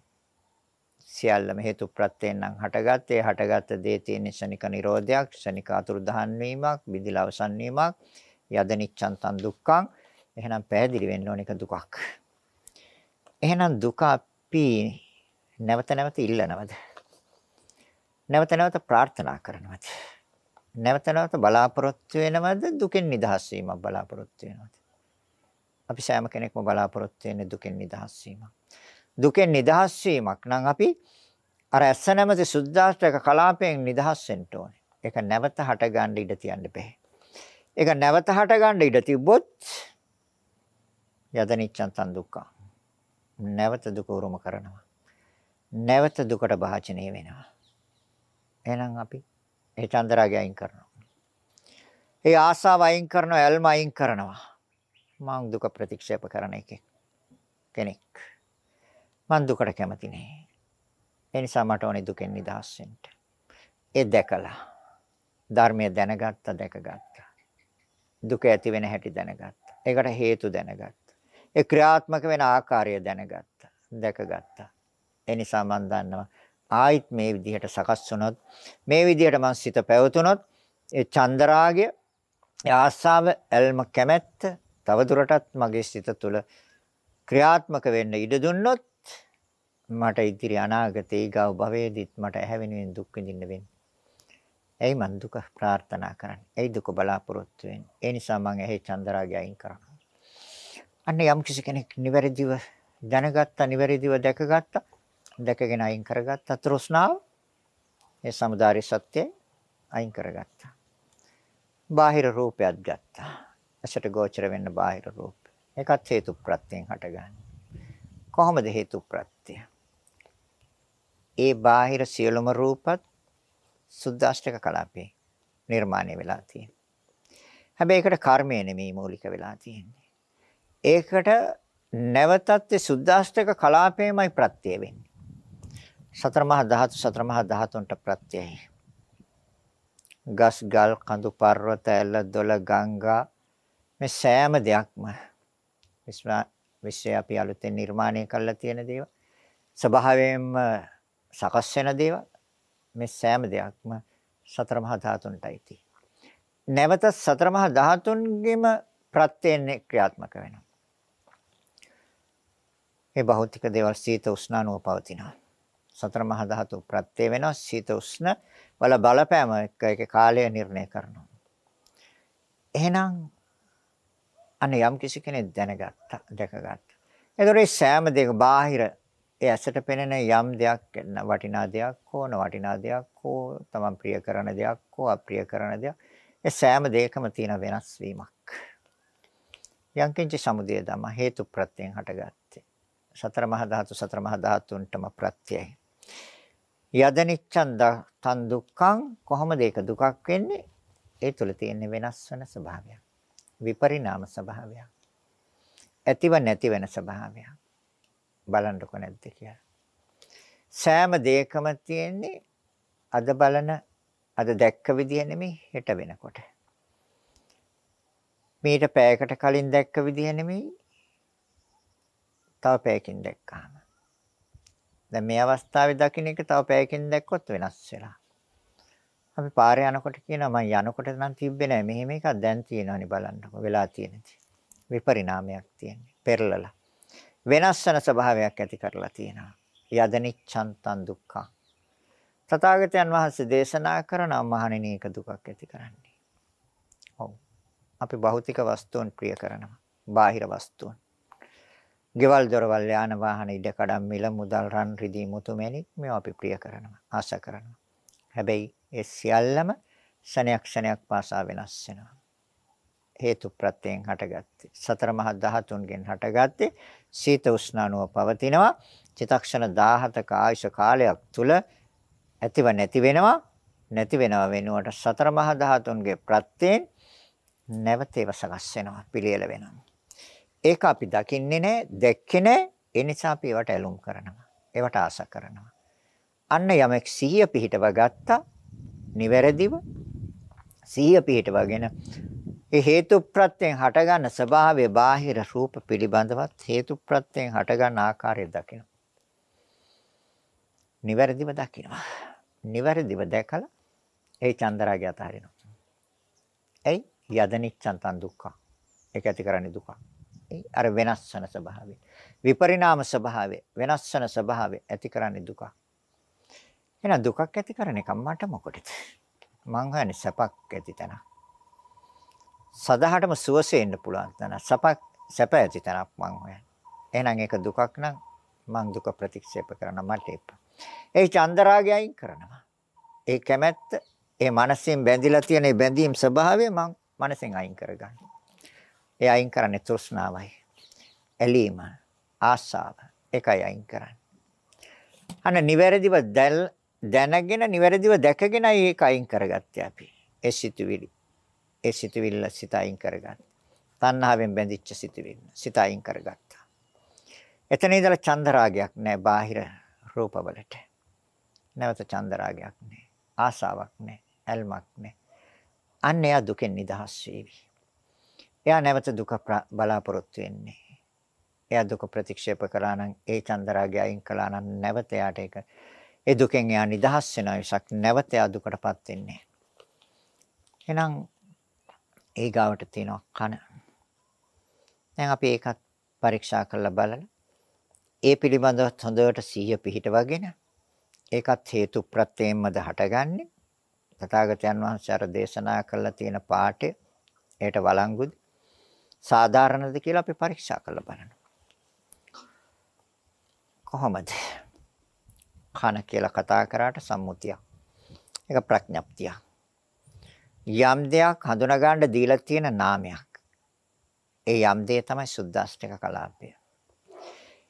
සියල්ලම හේතු ප්‍රත්‍යයෙන් නම් හටගත්තේ හටගත්ත දේ තියෙන ශනික නිරෝධයක් ශනික අතුරුදහන් වීමක් බිඳිලා අවසන් වීමක් යදනිච්ඡන් තන් දුක්ඛං එහෙනම් පැහැදිලි වෙන්න ඕන එක දුකක් එහෙනම් දුක අපි නැවත නැවත ඉල්ලනවද නැවත නැවත ප්‍රාර්ථනා කරනවද නැවත නැවත බලාපොරොත්තු වෙනවද දුකෙන් නිදහස් වීමක් බලාපොරොත්තු වෙනවද අපි සෑම කෙනෙක්ම බලාපොරොත්තු වෙන්නේ දුකෙන් නිදහස් වීමක්. දුකෙන් නිදහස් වීමක් නම් අපි අර ඇස නැමැති සුද්ධාෂ්ටක කලාපයෙන් නිදහස් වෙන්න ඕනේ. ඒක නැවත හට ගන්න ඉඩ තියන්න බෑ. ඒක නැවත හට ගන්න ඉඩ තිබ්බොත් යදනිච්ඡන් තන් දුක්ඛ. නැවත දුක උරුම කරනවා. නැවත දුකට භාජනය වෙනවා. එහෙනම් අපි ඒ චන්දරාගය අයින් කරනවා. ඒ ආසාව අයින් කරනවා, ඇල්ම අයින් කරනවා. මං දුක ප්‍රතික්ෂේප කරන එකෙක් කෙනෙක්. මං දුකට කැමති නෑ. ඒ නිසා මට ඕනේ දුකෙන් නිදහස් වෙන්න. ඒ දැකලා ධර්මය දැනගත්ත දැකගත්ත. දුක ඇති වෙන හැටි දැනගත්ත. ඒකට හේතු දැනගත්ත. ඒ ක්‍රියාත්මක වෙන ආකාරය දැනගත්ත. දැකගත්ත. ඒ නිසා මං දන්නවා ආයිත් මේ විදිහට සකස් වුණොත් මේ විදිහට මං සිත පැවතුනොත් ඒ චන්දරාගය ආසාව එල්ම කැමැත්ත තවදුරටත් මගේ සිත තුළ ක්‍රියාත්මක වෙන්න ඉඩ දුන්නොත් මට ඉදිරි අනාගතේ ඊගව භවයේදීත් මට ඇහැවෙනුවෙන් දුක් විඳින්න වෙන්නේ. එයි මන් දුක ප්‍රාර්ථනා කරන්නේ. එයි දුක බලාපොරොත්තු වෙන්නේ. ඒ නිසා මම ඇහි චන්දරාගය අයින් කරනවා. අන්න යම් කිසි කෙනෙක් නිවැරදිව දැනගත්තා, නිවැරදිව දැකගත්තා, දැකගෙන අයින් කරගත්තා තෘෂ්ණාව ඒ සමුදාය සත්‍යය අයින් කරගත්තා. බාහිර රූපයක් ගත්තා. ඇසට ගෝචර වෙන්න බාහිර රූප. ඒකත් හේතු ප්‍රත්‍යයෙන් හටගන්නේ. කොහොමද හේතු ප්‍රත්‍ය? ඒ බාහිර සියලුම රූපත් සුද්දාෂ්ටක කලාපේ නිර්මාණය වෙලා තියෙනවා. හැබැයි ඒකට කර්මය නෙමෙයි මූලික වෙලා තියෙන්නේ. ඒකට නැවතත් ඒ සුද්දාෂ්ටක කලාපේමයි ප්‍රත්‍ය වෙන්නේ. සතර මහා ධාතු සතර මහා ධාතුන්ට ප්‍රත්‍යයයි. ගස් ගල් කඳු පර්වත ඇල දොළ ගංගා මේ සෑම දෙයක්ම විශ්වය අපි අලුතෙන් නිර්මාණය කරලා තියෙන දේවල් ස්වභාවයෙන්ම සකස් වෙන දේවල් මේ සෑම දෙයක්ම සතර මහා ධාතුන්ටයි තියෙන්නේ. නැවත සතර මහා ධාතුන්ගෙම ප්‍රත්‍යයෙන් ක්‍රියාත්මක වෙනවා. මේ භෞතික දේවල් සීත උෂ්ණ අනුව පවතිනවා. සතර මහා ධාතු ප්‍රත්‍ය වෙනවා සීත උෂ්ණ වල බලපෑම එක්ක ඒකේ කාලය නිර්ණය කරනවා. එහෙනම් අන්න යම් කිසි කෙනෙක් දැනගත්තා, දැකගත්තා. එතකොට මේ සෑම දෙයක බාහිර ඒ ඇසට පෙනෙන යම් දෙයක් වටිනා දෙයක් හෝ නොවටිනා දෙයක් හෝ තමන් ප්‍රිය කරන දෙයක් හෝ අප්‍රිය කරන දෙයක් ඒ සෑම දෙයකම තියෙන වෙනස් වීමක්. යංකින්ච සමුදය ධම හේතු ප්‍රත්‍යයෙන් හටගත්තේ. සතර මහා ධාතු සතර මහා ධාතුන්ටම ප්‍රත්‍යයයි. යදනිච්ඡන් තන් දුක්ඛං කොහොමද ඒක දුකක් වෙන්නේ? ඒ තුල තියෙන වෙනස් වෙන ස්වභාවයක්. විපරිණාම ස්වභාවයක්. ඇතිව නැති වෙන ස්වභාවයක්. බලන්නකො නැද්ද කියලා. සෑම දෙයකම තියෙන්නේ අද බලන අද දැක්ක විදිය නෙමෙයි හෙට වෙනකොට. මීට පැයකට කලින් දැක්ක විදිය නෙමෙයි තව පැයකින් දැක්කාම. දැන් මේ අවස්ථාවේ දකින්න එක තව පැයකින් දැක්කොත් වෙනස් වෙලා. අපි පාරේ යනකොට කියනවා මම යනකොට නම් තිබ්බේ නෑ මෙහෙම එකක් දැන් තියෙනවනේ බලන්නකො වෙලා තියෙනදී. විපරිණාමයක් තියෙන්නේ. පෙරලලා. වෙනස් වෙන ස්වභාවයක් ඇති කරලා තියෙනවා. යදනිච්ඡන්තං දුක්ඛං. තථාගතයන් වහන්සේ දේශනා කරන මහණෙනි එක දුකක් ඇති කරන්නේ. ඔව්. අපි භෞතික වස්තුන් ප්‍රිය කරනවා. බාහිර වස්තුන්. ගෙවල් දොරවල් යාන වාහන ඉඩ කඩම් මිල මුදල් රන් රිදී මුතුමැණික් මේවා අපි ප්‍රිය කරනවා ආශා කරනවා හැබැයි ඒ සියල්ලම ශනයක් ශනයක් පාසා වෙනස් වෙනවා හේතු ප්‍රත්‍යයෙන් හටගත්තේ සතර මහා ධාතුන්ගෙන් හටගත්තේ සීත උෂ්ණානුව පවතිනවා චිතක්ෂණ 17ක ආයුෂ කාලයක් තුල ඇතිව නැති වෙනවා නැති වෙනව වෙනුවට සතර මහා ධාතුන්ගේ ප්‍රත්‍යයෙන් නැවත ඒව සකස් වෙනවා පිළියෙල වෙනවා ඒක අපි දකින්නේ නැහැ, දැක්කේ නැහැ. ඒ නිසා අපි ඒවට ඇලුම් කරනවා. ඒවට ආස කරනවා. අන්න යමෙක් සිහිය පිහිටව ගත්තා, නිවැරදිව සිහිය පිහිටවගෙන ඒ හේතු ප්‍රත්‍යයෙන් හටගන්න ස්වභාවය බාහිර රූප පිළිබඳවත් හේතු ප්‍රත්‍යයෙන් හටගන්න ආකාරය දකිනවා. නිවැරදිව දකිනවා. නිවැරදිව දැකලා ඒ චන්දරාගය අතහරිනවා. එයි යදනිච්ඡන්තං දුක්ඛ. ඒක ඇති කරන්නේ දුකක්. අර වෙනස් වෙන ස්වභාවය. විපරිණාම ස්වභාවය, වෙනස් වෙන ස්වභාවය ඇති කරන්නේ දුක. එහෙනම් දුකක් ඇති කරන එක මට මොකටද? මං හොයන්නේ සැපක් ඇති තැන. සදාහටම සුවසෙන්න පුළුවන් තැන. සැපක් සැප ඇති තැනක් මං හොයන්නේ. එහෙනම් ඒක දුකක් නම් මං දුක ප්‍රතික්ෂේප කරන මට එපා. ඒ චන්දරාගය අයින් කරනවා. ඒ කැමැත්ත, ඒ මනසෙන් බැඳිලා තියෙන ඒ බැඳීම් ස්වභාවය මං මනසෙන් අයින් කරගන්නවා. ඒ අයින් කරන්නේ තෘෂ්ණාවයි. ඇලීම, ආශාව. ඒකයි අයින් කරන්නේ. අන්න නිවැරදිව දැනගෙන නිවැරදිව දැකගෙන ඒක අයින් කරගත්තේ අපි. ඒ සිතුවිලි. ඒ සිතුවිල්ල සිත අයින් කරගත්තා. තණ්හාවෙන් බැඳිච්ච සිතුවිල්ල සිත අයින් කරගත්තා. එතන ඉඳලා චන්දරාගයක් නැහැ බාහිර රූපවලට. නැවත චන්දරාගයක් නැහැ. ආසාවක් නැහැ. ඇල්මක් නැහැ. අන්න එයා දුකෙන් නිදහස් වේවි. එයා නැවත දුක බලාපොරොත්තු වෙන්නේ. එයා දුක ප්‍රතික්ෂේප කළා නම් ඒ චන්දරාගය අයින් කළා නම් නැවත එයාට ඒක ඒ දුකෙන් එයා නිදහස් වෙනවා විසක් නැවත එයා දුකටපත් වෙන්නේ. එහෙනම් ඒ ගාවට තියෙනවා කන. දැන් අපි ඒකත් පරීක්ෂා කරලා බලලා ඒ පිළිබඳව හොඳට සිහිය පිහිටවගෙන ඒකත් හේතු ප්‍රත්‍යයෙන්මද හටගන්නේ. තථාගතයන් වහන්සේ අර දේශනා කළා තියෙන පාඩේ ඒට වළංගුද සාධාරණද කියලා අපි පරීක්ෂා කරලා බලනවා. කොහොමද? කන කියලා කතා කරාට සම්මුතියක්. ඒක ප්‍රඥප්තිය. යම් දෙයක් හඳුනා ගන්න දීලා තියෙන නාමයක්. ඒ යම් දේ තමයි සුද්දාෂ්ටක කලාපය.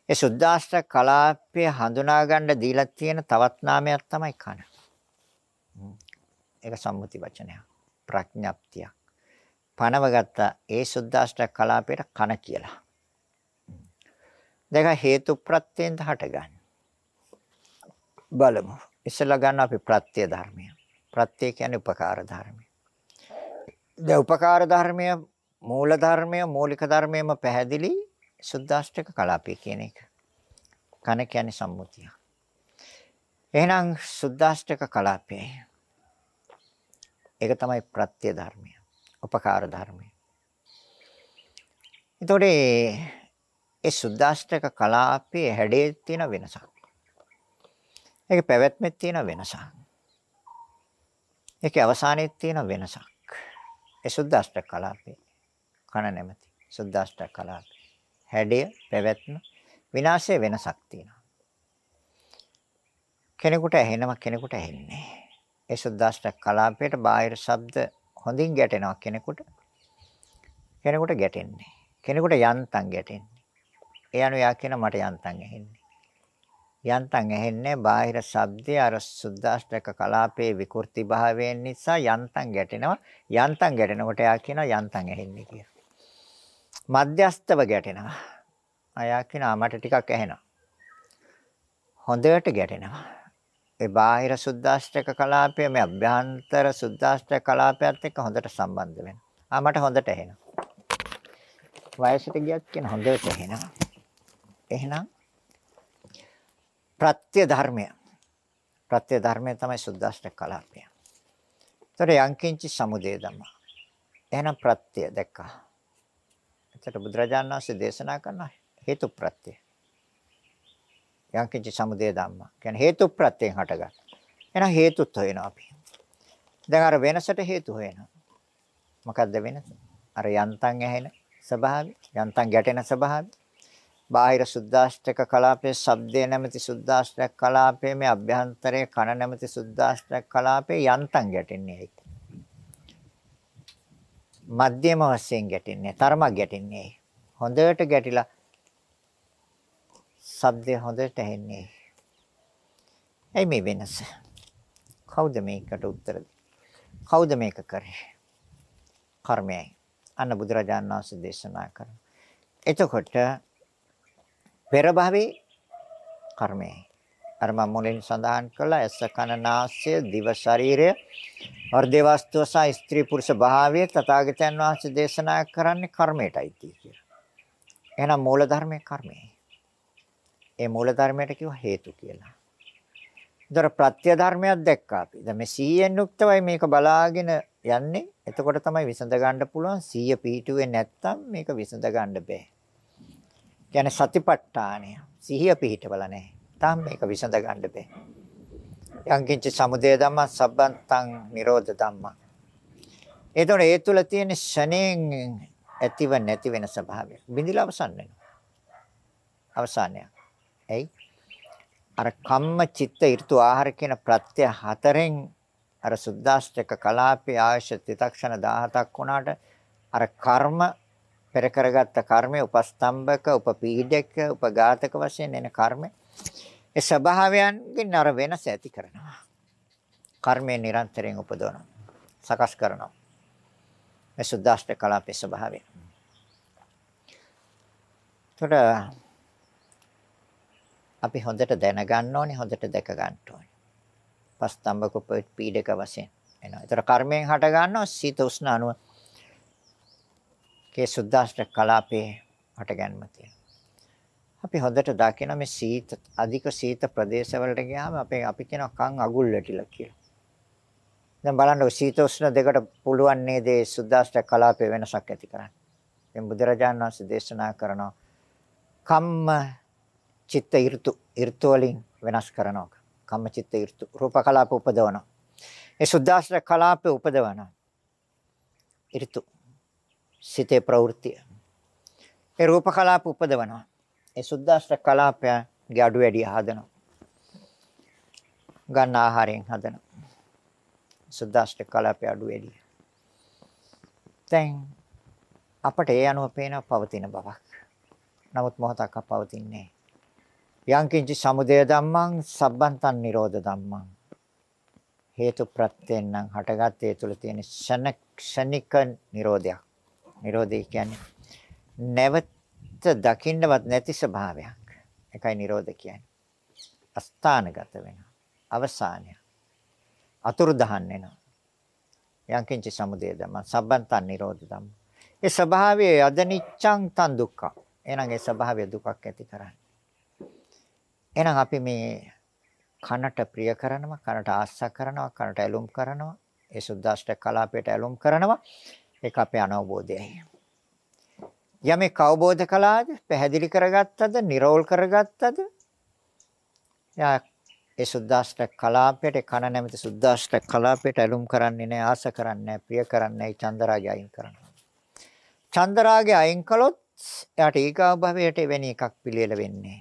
ඒ සුද්දාෂ්ටක කලාපය හඳුනා ගන්න දීලා තියෙන තවත් නාමයක් තමයි කන. ඒක සම්මුති වචනයක්. ප්‍රඥප්තියක්. පනවගත්ත ඒ සුද්දාෂ්ටක කලාපයට කන කියලා. දෙක හේතු ප්‍රත්‍යයෙන් හටගන්න. බලමු. ඉස්සෙල්ලා ගන්න අපි ප්‍රත්‍ය ධර්මය. ප්‍රත්‍ය කියන්නේ උපකාර ධර්මය. දැන් උපකාර ධර්මය මූල ධර්මය මූලික ධර්මයම පැහැදිලි සුද්දාෂ්ටක කලාපය කියන එක. කන කියන්නේ සම්මුතිය. එහෙනම් සුද්දාෂ්ටක කලාපයයි. ඒක තමයි ප්‍රත්‍ය ධර්මය. උපකාර ධර්මය. එතකොට ඒ සුද්දාෂ්ටක කලාපයේ හැඩයේ තියෙන වෙනසක්. ඒක පැවැත්මේ තියෙන වෙනසක්. ඒකේ අවසානයේ තියෙන වෙනසක්. ඒ සුද්දාෂ්ටක කලාපේ කන නැමැති සුද්දාෂ්ටක කලාපේ හැඩය පැවැත්ම විනාශයේ වෙනසක් තියෙනවා. කෙනෙකුට ඇහෙනවා කෙනෙකුට ඇහෙන්නේ. ඒ සුද්දාෂ්ටක කලාපයට බාහිර ශබ්ද හොඳින් ගැටෙනවා කෙනෙකුට. කෙනෙකුට ගැටෙන්නේ. කෙනෙකුට යන්තම් ගැටෙන්නේ. ඒ අනුව යා කියන මට යන්තම් ඇහෙන්නේ. යන්තම් ඇහෙන්නේ බාහිර ශබ්දයේ අර සුද්දාෂ්ටක කලාපයේ විකෘති භාවයෙන් නිසා යන්තම් ගැටෙනවා යන්තම් ගැටෙනකොට යා කියනවා යන්තම් ඇහෙන්නේ කියලා. මධ්‍යස්තව ගැටෙනවා. අයා කියනවා මට ටිකක් ඇහෙනවා. හොඳට ගැටෙනවා. ඒ බාහිර සුද්දාෂ්ටක කලාපය මේ අභ්‍යන්තර සුද්දාෂ්ටක කලාපයත් එක්ක හොඳට සම්බන්ධ වෙනවා. ආ මට හොඳට ඇහෙනවා. වයසට ගියත් කියන හොඳට ඇහෙනවා. එහෙනම් ප්‍රත්‍ය ධර්මය. ප්‍රත්‍ය ධර්මය තමයි සුද්දාෂ්ටක කලාපය. ඒතර යංකින්චි සමුදය ධම්ම. එහෙනම් ප්‍රත්‍ය දැක්කා. එතකොට බුදුරජාණන් වහන්සේ දේශනා කරන හේතු ප්‍රත්‍ය. යංකින්චි සමුදය ධම්ම. කියන්නේ හේතු ප්‍රත්‍යයෙන් හටගන්න. එහෙනම් හේතුත් හොයනවා අපි. දැන් අර වෙනසට හේතු හොයනවා. මොකද්ද වෙනස? අර යන්තම් ඇහෙන ස්වභාවය, යන්තම් ගැටෙන ස්වභාවය. බාහිර සුද්දාෂ්ටක කලාපයේ ශබ්දේ නැමැති සුද්දාෂ්ටක කලාපයේ මේ අභ්‍යන්තරයේ කන නැමැති සුද්දාෂ්ටක කලාපයේ යන්තම් ගැටෙන්නේ ඒක. මධ්‍යම වශයෙන් ගැටෙන්නේ, තරමක් ගැටෙන්නේ. හොඳට ගැටිලා ශබ්දය හොඳට ඇහෙන්නේ. ඇයි මේ වෙනස? කවුද මේකට උත්තර කවුද මේක කරේ? කර්මයයි. අන්න බුදුරජාණන් වහන්සේ දේශනා කරනවා. එතකොට පෙර භවයේ කර්මයයි. අර මම මුලින් සඳහන් කළා ඇස කන නාසය දිව ශරීරය වර්ධේ වස්තුව සහ ස්ත්‍රී පුරුෂ භාවයේ තථාගතයන් වහන්සේ දේශනා කරන්නේ කර්මයටයි කියලා. එහෙනම් මූල ධර්මයේ කර්මයයි. ඒ මූල ධර්මයට කිව්ව හේතු කියලා. ඒතර ප්‍රත්‍ය ධර්මයක් දැක්කා අපි. දැන් මේ 100න් යුක්තවයි මේක බලාගෙන යන්නේ. එතකොට තමයි විසඳ ගන්න පුළුවන් 100 පිහිටුවේ නැත්තම් මේක විසඳ ගන්න බෑ. කියන්නේ සතිපට්ඨානය. සිහිය පිහිටවල නැහැ. තාම මේක විසඳ ගන්න බෑ. යංකින්ච සමුදය ධම්ම සබ්බන්තං නිරෝධ ධම්ම. ඒතකොට ඒ තුල තියෙන ශණයෙන් ඇතිව නැති වෙන ස්වභාවය. බිඳිලා අවසන් වෙනවා. අවසානයක්. එයි අර කම්ම චිත්ත ඍතු ආහාර කියන ප්‍රත්‍ය හතරෙන් අර සුද්දාෂ්ටක කලාපේ ආයශ තිතක්ෂණ 17ක් වුණාට අර කර්ම පෙර කරගත්ත කර්මය උපස්තම්භක උපපීඩක උපඝාතක වශයෙන් එන කර්මය ඒ ස්වභාවයන්ගෙන් අර වෙනස ඇති කරනවා කර්මය නිරන්තරයෙන් උපදවනවා සකස් කරනවා මේ සුද්දාෂ්ටක කලාපේ ස්වභාවය එතකොට අපි හොඳට දැනගන්න ඕනේ හොඳට දැක ගන්න ඕනේ. පස්තම්බක පීඩක වශයෙන් එනවා. ඒතර කර්මයෙන් හට ගන්නවා සීත උෂ්ණ අණුව. කේ සුද්දාෂ්ට කලාපේ හට ගැනීම තියෙනවා. අපි හොඳට දකින මේ සීත අධික සීත ප්‍රදේශවලට ගියාම අපේ අපි කියන කන් අගුල් වැටිලා කියලා. දැන් බලන්න සීත උෂ්ණ දෙකට පුළුවන් නේද සුද්දාෂ්ට කලාපේ වෙනසක් ඇති කරන්න. දැන් බුදුරජාණන් වහන්සේ දේශනා කරනවා කම්ම චිත්ත ඍතු ඍතු වලින් වෙනස් කරනවා. කම්ම චිත්ත ඍතු රූප කලාප උපදවනවා. ඒ සුද්දාශ්‍ර කලාප උපදවනවා. ඍතු සිතේ ප්‍රවෘත්තිය. ඒ රූප කලාප උපදවනවා. ඒ සුද්දාශ්‍ර කලාපයගේ අඩු වැඩි හදනවා. ගන්න ආහාරයෙන් හදනවා. සුද්දාශ්‍ර කලාපය අඩු වැඩි. දැන් අපට ඒ අනුව පේන පවතින බවක්. නමුත් මොහොතක් පවතින්නේ යංකින්ච සමුදය ධම්මං සබ්බන්තං නිරෝධ ධම්මං හේතු ප්‍රත්‍යයෙන් නම් හටගත් ඒ තුල තියෙන ක්ෂණික නිරෝධයක් නිරෝධය කියන්නේ. නැවත දකින්නවත් නැති ස්වභාවයක්. ඒකයි නිරෝධ කියන්නේ. අස්ථානගත වෙනවා. අවසානය අතුරු දහන් වෙනවා. යංකින්ච සමුදය ධම්මං සබ්බන්තං නිරෝධ ධම්ම. ඒ ස්වභාවයේ අදනිච්ඡං තන් දුක්ඛ. එහෙනම් ඒ ස්වභාවය දුකක් ඇති කරන්නේ. එහෙනම් අපි මේ කනට ප්‍රිය කරනවා, කනට ආස්සා කරනවා, කනට ඇලුම් කරනවා, ඒ සුද්දාෂ්ටක කලාපයට ඇලුම් කරනවා. ඒක අපේ අනවබෝධයයි. යමෙක් අවබෝධ කළාද, පැහැදිලි කරගත්තද, නිරෝල් කරගත්තද? යා ඒ සුද්දාෂ්ටක කලාපයට කන නැමැති සුද්දාෂ්ටක කලාපයට ඇලුම් කරන්නේ නැහැ, ආස කරන්නේ නැහැ, ප්‍රිය කරන්නේ නැහැ, චන්දරාගය අයින් කරනවා. චන්දරාගය අයින් කළොත් එයාට ඊගා භවයට වෙන එකක් පිළියෙල වෙන්නේ.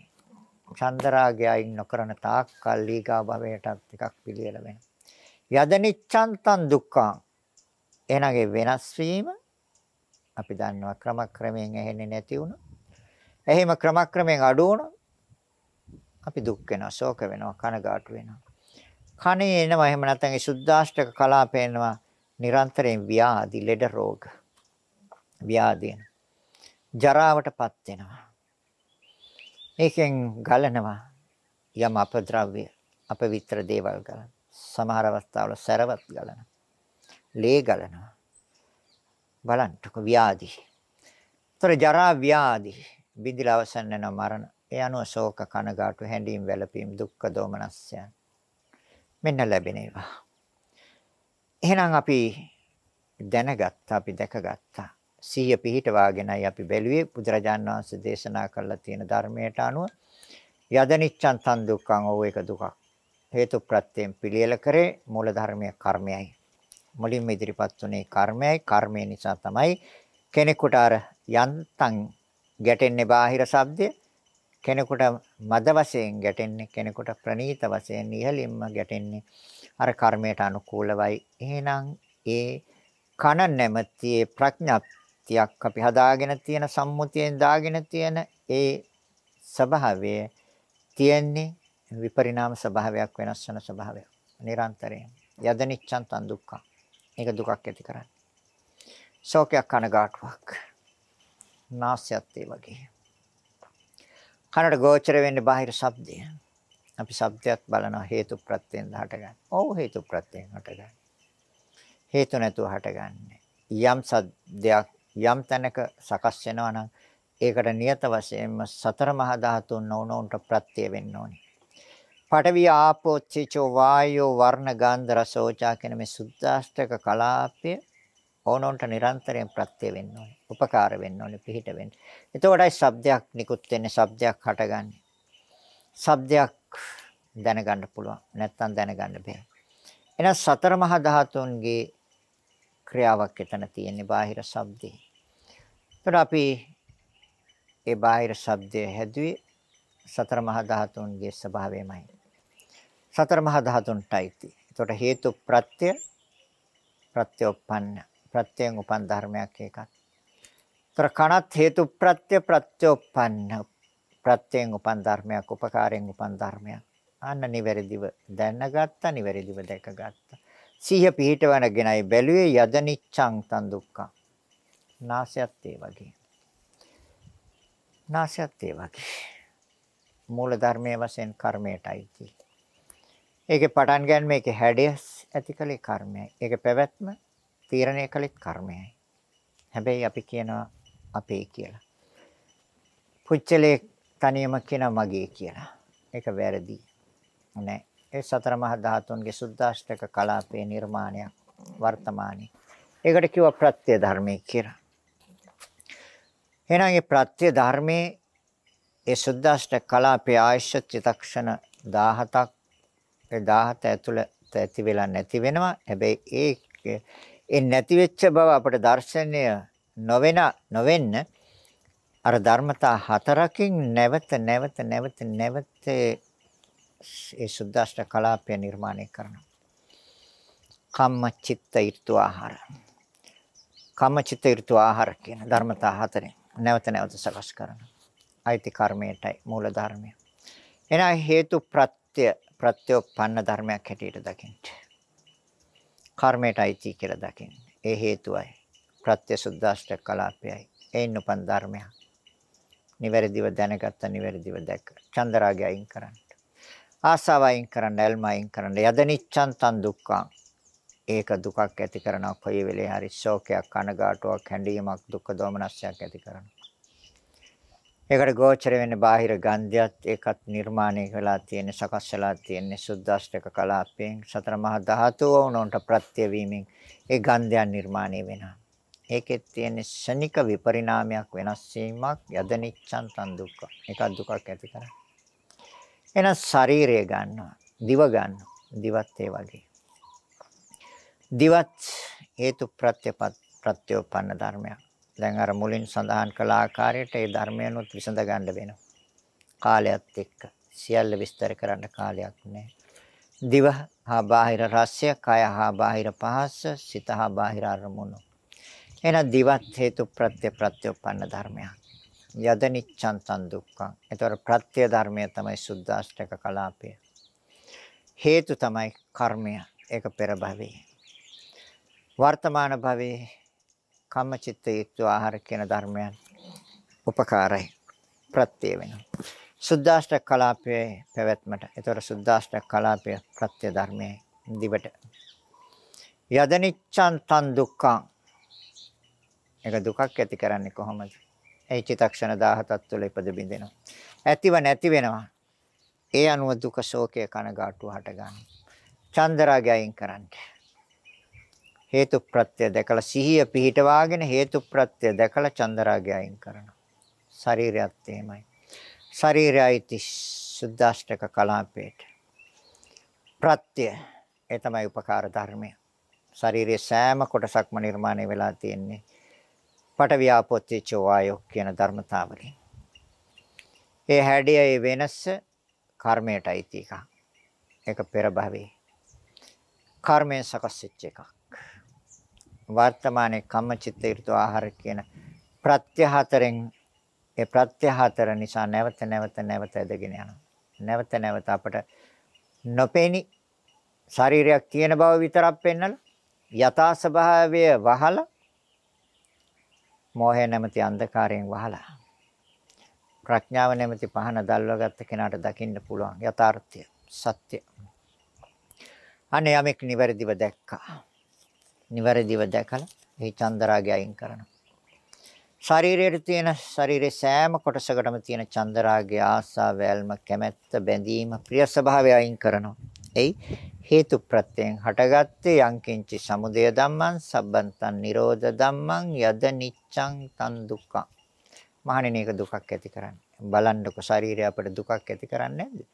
චන්දරාගය අයින් නොකරන තාක් කල් ඊගා භවයටත් ටිකක් පිළියෙල වෙනවා. යදනිච්ඡන්තං දුක්ඛං. එනගේ වෙනස් වීම අපි දන්නවා ක්‍රමක්‍රමයෙන් ඇහෙන්නේ නැති වුණා. එහෙම ක්‍රමක්‍රමයෙන් අඩු වුණා. අපි දුක් වෙනවා, ශෝක වෙනවා, කනගාටු වෙනවා. කනේ එනවා එහෙම නැත්නම් ඒ සුද්දාෂ්ටක කලාපේනවා නිරන්තරයෙන් ව්‍යාධි, ලෙඩ රෝග. ව්‍යාධි. ජරාවටපත් වෙනවා. ඒකෙන් ගලනවා යම් අපද්‍රව්‍ය, අපවිත්‍ර දේවල් ගලන. සමහර අවස්ථාවල සරවත් ගලන. ලේ ගලනවා. බලන්නකො ව්‍යාධි. ତොර ජරා ව්‍යාධි බිඳිලා අවසන් වෙන මරණ. ඒ අනුව ශෝක කනගාටු හැඬීම් වැළපීම් දුක්ඛ දෝමනස්යන් මෙන්න ලැබෙන ඒවා. එහෙනම් අපි දැනගත්තා අපි දැකගත්තා. සිහිය පිහිටවාගෙනයි අපි බැලුවේ බුදුරජාන් වහන්සේ දේශනා කළා තියෙන ධර්මයට අනුව යදනිච්ඡන් තන් දුක්ඛං ඕ එක දුකක්. හේතු ප්‍රත්‍යයෙන් පිළියෙල කරේ මූල ධර්මයේ කර්මයයි. මුලින්ම ඉදිරිපත් උනේ කර්මයයි. කර්මය නිසා තමයි කෙනෙකුට අර යන්තම් ගැටෙන්නේ බාහිර ශබ්දය. කෙනෙකුට මද වශයෙන් ගැටෙන්නේ කෙනෙකුට ප්‍රනීත වශයෙන් ඉහළින්ම ගැටෙන්නේ අර කර්මයට අනුකූලවයි. එහෙනම් ඒ කන නැමැති ප්‍රඥාප්තියක් අපි හදාගෙන තියෙන සම්මුතියෙන් දාගෙන තියෙන ඒ ස්වභාවය තියෙන්නේ විපරිණාම ස්වභාවයක් වෙනස් වෙන ස්වභාවයක්. නිරන්තරයෙන්. යදනිච්ඡන් තන් දුක්ඛ. ඒක දුකක් ඇති කරන්නේ ශෝකයක් කනගාටුවක් නාස්යත් ඒ වගේ කනට ගෝචර වෙන්නේ බාහිර ශබ්දය. අපි ශබ්දයක් බලනවා හේතු ප්‍රත්‍යයෙන් හටගන්න. ඔව් හේතු ප්‍රත්‍යයෙන් හටගන්න. හේතු නැතුව හටගන්නේ. යම් සද්දයක් යම් තැනක සකස් වෙනවා නම් ඒකට නියත වශයෙන්ම සතර මහා ධාතුන් නොවුනොන්ට ප්‍රත්‍ය වෙන්න ඕනේ. පඨවි ආපෝ චේචෝ වායෝ වර්ණ ගන්ධ රස ඕචා කියන මේ සුද්දාෂ්ටක කලාපය ඕනොන්ට නිරන්තරයෙන් ප්‍රත්‍ය වෙන්න ඕනේ. උපකාර වෙන්න ඕනේ පිහිට වෙන්න. එතකොටයි ශබ්දයක් නිකුත් වෙන්නේ ශබ්දයක් හටගන්නේ. ශබ්දයක් දැනගන්න පුළුවන්. නැත්තම් දැනගන්න බෑ. එහෙනම් සතර මහා ධාතුන්ගේ ක්‍රියාවක් එතන තියෙන්නේ බාහිර ශබ්දේ. ඒතර අපි ඒ බාහිර ශබ්දය හැදුවේ සතර මහා ධාතුන්ගේ ස්වභාවයමයි. සතර මහා ධාතුන්ටයි. ඒතකොට හේතු ප්‍රත්‍ය ප්‍රත්‍යෝපන්න ප්‍රත්‍යයෙන් උපන් ධර්මයක් ඒකත්. ତර කණත් හේතු ප්‍රත්‍ය ප්‍රත්‍යෝපන්න ප්‍රත්‍යයෙන් උපන් ධර්මයක් උපකාරයෙන් උපන් ධර්මයක්. අන්න නිවැරදිව දැනගත්තා නිවැරදිව දැකගත්තා. සිහිය පිහිටවනගෙනයි බැලුවේ යදනිච්ඡං තන් දුක්ඛං. නාසයත් ඒ වගේ. නාසයත් ඒ වගේ. මූල ධර්මයේ වශයෙන් කර්මයටයි තියෙන්නේ. ඒකේ පටන් ගන්න මේකේ හැඩය ඇතිකලේ කර්මයයි. ඒකේ පැවැත්ම තීරණය කළෙත් කර්මයයි. හැබැයි අපි කියනවා අපේ කියලා. පුච්චලේ තනියම කියන මගේ කියලා. ඒක වැරදි. නෑ. ඒ සතර මහා ධාතුන්ගේ සුද්දාෂ්ටක කලාපේ නිර්මාණයක් වර්තමානයේ. ඒකට කිව්වා ප්‍රත්‍ය ධර්මයේ කියලා. එහෙනම් මේ ප්‍රත්‍ය ධර්මයේ ඒ සුද්දාෂ්ටක කලාපේ ආයශ චිතක්ෂණ 17ක් ඒ 17 ඇතුළත ඇති වෙලා නැති වෙනවා. හැබැයි ඒ ඒ නැති වෙච්ච බව අපට දර්ශනය නොවෙන නොවෙන්න අර ධර්මතා හතරකින් නැවත නැවත නැවත නැවත ඒ සුද්දාෂ්ට කලාපය නිර්මාණය කරනවා. කම්ම චිත්ත ඍතු ආහාර. කම්ම චිත්ත ඍතු ආහාර කියන ධර්මතා හතරෙන් නැවත නැවත සකස් කරනවා. අයිති කර්මයටයි මූල ධර්මය. එනා හේතු ප්‍රත්‍ය ප්‍රත්‍යෝපන්න ධර්මයක් හැටියට දකින්න. කර්මයට අයිති කියලා දකින්න. ඒ හේතුවයි. ප්‍රත්‍ය සුද්දාෂ්ටක කලාපයයි. ඒන් උපන් ධර්මයක්. නිවැරදිව දැනගත්ත නිවැරදිව දැක්ක. චන්දරාගය අයින් කරන්න. ආසාව අයින් කරන්න, ඇල්ම අයින් කරන්න. යදනිච්ඡන් තන් දුක්ඛං. ඒක දුකක් ඇති කරනවා කොයි වෙලේ හරි ශෝකයක්, කනගාටුවක්, හැඬීමක්, දුක්ඛ දෝමනස්යක් ඇති කරනවා. ඒකට ගෝචර වෙන්නේ බාහිර ගන්ධයත් ඒකත් නිර්මාණය වෙලා තියෙන සකස් වෙලා තියෙන සුද්දාෂ්ටක කලාපයෙන් සතර මහා ධාතු වුණොන්ට ප්‍රත්‍ය වීමෙන් ඒ ගන්ධයන් නිර්මාණය වෙනවා. ඒකෙත් තියෙන ශනික විපරිණාමයක් වෙනස් වීමක් යදනිච්ඡන් තන් දුක්ඛ. ඒක දුකක් ඇති කරන්නේ. එහෙනම් ශරීරය ගන්නවා, දිව ගන්නවා. දිවත් ඒ වගේ. දිවත් හේතු ප්‍රත්‍යපත් ප්‍රත්‍යෝපන්න ධර්මයක්. දැන් අර මුලින් සඳහන් කළ ආකාරයට ඒ ධර්මයන්ොත් විසඳ ගන්න වෙනවා. කාලයත් එක්ක සියල්ල විස්තර කරන්න කාලයක් නැහැ. දිව හා බාහිර රසය, කය හා බාහිර පහස, සිත හා බාහිර අරමුණු. එහෙනම් දිවත් හේතු ප්‍රත්‍ය ප්‍රත්‍යෝපන්න ධර්මයක්. යද නිච්ඡන් තන් දුක්ඛං. ඒතර ප්‍රත්‍ය ධර්මය තමයි සුද්දාෂ්ටක කලාපය. හේතු තමයි කර්මය. ඒක පෙර භවයේ. වර්තමාන භවයේ කම්මචිත්ත යුක්ත ආහාර කියන ධර්මයන් උපකාරයි ප්‍රත්‍ය වෙනවා. සුද්දාෂ්ටක කලාපයේ පැවැත්මට. ඒතර සුද්දාෂ්ටක කලාපය ප්‍රත්‍ය ධර්මයේ දිවට. යද නිච්ඡන් තන් දුක්ඛං. ඒක දුකක් ඇති කරන්නේ කොහොමද? ඒ චිතක්ෂණ 17ක් තුළ ඉපද බින්දෙනවා. ඇතිව නැති වෙනවා. ඒ අනුව දුක ශෝකය කනගාටුව හට ගන්නවා. චන්දරාගය අයින් කරන්න. හේතු ප්‍රත්‍ය දැකලා සිහිය පිහිටවාගෙන හේතු ප්‍රත්‍ය දැකලා චන්දරාගය අයින් කරනවා. ශරීරයත් එහෙමයි. ශරීරයයි සුද්දාෂ්ටක කලාපේට. ප්‍රත්‍ය ඒ තමයි උපකාර ධර්මය. ශරීරයේ සෑම කොටසක්ම නිර්මාණය වෙලා තියෙන්නේ පඨවි ආපෝ තේජෝ වායෝ කියන ධර්මතාවලින්. ඒ හැඩයේ වෙනස කර්මයටයි තියක. ඒක පෙර භවයේ. කර්මයෙන් සකස් වෙච්ච එකක්. වර්තමානයේ කම්මචිත්ත ඍතු ආහාර කියන ප්‍රත්‍ය හතරෙන් ඒ ප්‍රත්‍ය හතර නිසා නැවත නැවත නැවත ඇදගෙන යනවා. නැවත නැවත අපට නොපෙනි ශරීරයක් තියෙන බව විතරක් පෙන්වලා යථා ස්වභාවය වහලා මෝහය නැමැති අන්ධකාරයෙන් වහලා ප්‍රඥාව නැමැති පහන දැල්වගත්ත කෙනාට දකින්න පුළුවන් යථාර්ථය සත්‍ය. අනේ යමෙක් නිවැරදිව දැක්කා. නිවැරදිව දැකලා ඒ චන්දරාගය අයින් කරනවා. ශරීරයේ තියෙන ශරීරයේ සෑම කොටසකටම තියෙන චන්දරාගය ආසා වැල්ම කැමැත්ත බැඳීම ප්‍රිය ස්වභාවය අයින් කරනවා. එයි හේතු ප්‍රත්‍යයෙන් හටගත්තේ යංකින්චි සමුදය ධම්මං සබ්බන්තං නිරෝධ ධම්මං යද නිච්ඡං තන් දුක්ඛං මහණෙනි ඒක දුකක් ඇති කරන්නේ බලන්නකො ශරීරය අපිට දුකක් ඇති කරන්නේ නැද්ද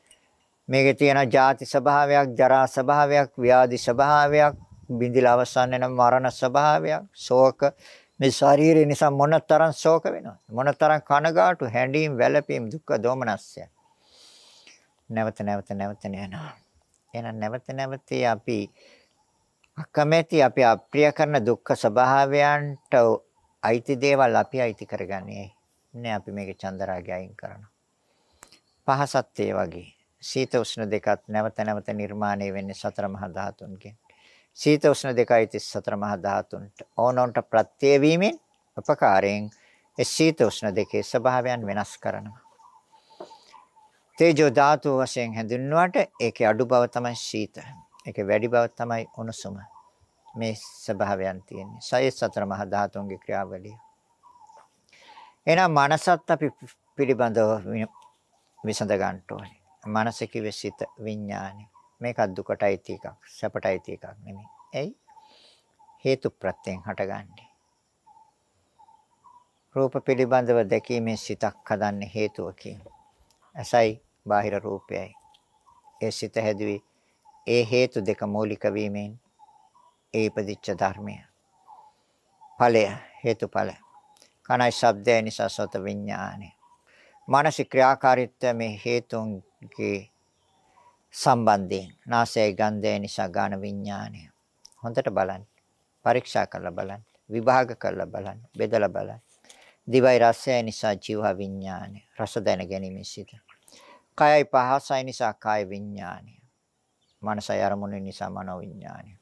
මේකේ තියෙන ජාති ස්වභාවයක් ජරා ස්වභාවයක් ව්‍යාධි ස්වභාවයක් බිඳිලා අවසන් වෙන මරණ ස්වභාවයක් ශෝක මේ ශරීරය නිසා මොනතරම් ශෝක වෙනවද මොනතරම් කනගාටු හැඬීම් වැළපීම් දුක් දෝමනස්ය නැවත නැවත නැවත යනවා එහෙනම් නැවත නැවත අපි අකමැති අපි අප්‍රිය කරන දුක්ඛ ස්වභාවයන්ට අයිති දේවල් අපි අයිති කරගන්නේ නේ අපි මේකේ චන්දරාගය අයින් කරනවා. පහසත් ඒ වගේ. සීත උෂ්ණ දෙකත් නැවත නැවත නිර්මාණය වෙන්නේ සතර මහා ධාතුන්ගෙන්. සීත උෂ්ණ දෙකයි 34 මහා ධාතුන්ට ඕනොන්ට ප්‍රත්‍ය වීමෙන් උපකාරයෙන් ඒ සීත උෂ්ණ දෙකේ ස්වභාවයන් වෙනස් කරනවා. තේජෝ ධාතු වශයෙන් හැඳින්වුවාට ඒකේ අඩු බව තමයි ශීත. ඒකේ වැඩි බව තමයි උණුසුම. මේ ස්වභාවයන් තියෙන්නේ. සය සතර මහා ධාතුන්ගේ ක්‍රියාවලිය. එහෙනම් මනසත් අපි පිළිබඳව විසඳ ගන්න ඕනේ. මනස කිව්වේ සිත විඥානි. මේක දුකටයි තියකක්, සැපටයි තියකක් නෙමෙයි. එයි හේතු ප්‍රත්‍යයෙන් හටගන්නේ. රූප පිළිබඳව දැකීමේ සිතක් හදන්නේ හේතුවකින්. ඇසයි බාහිර රූපයයි. ඒ සිත හැදුවේ ඒ හේතු දෙක මූලික වීමෙන් ඒ ඉපදිච්ච ධර්මය. ඵලය හේතුඵල. කනයි ශබ්දය නිසා සෝත විඥානය. මානසික ක්‍රියාකාරීත්වය මේ හේතුන්ගේ සම්බන්ධයෙන් නාසය ගන්ධය නිසා ගාන විඥානය. හොඳට බලන්න. පරීක්ෂා කරලා බලන්න. විභාග කරලා බලන්න. බෙදලා බලන්න. දිවයි රසය නිසා ජීව විඥානය. රස දැන ගැනීම සිට. කයයි පහසයි නිසා කාය විඥානය. මනසයි අරමුණ නිසා මනෝ විඥානය.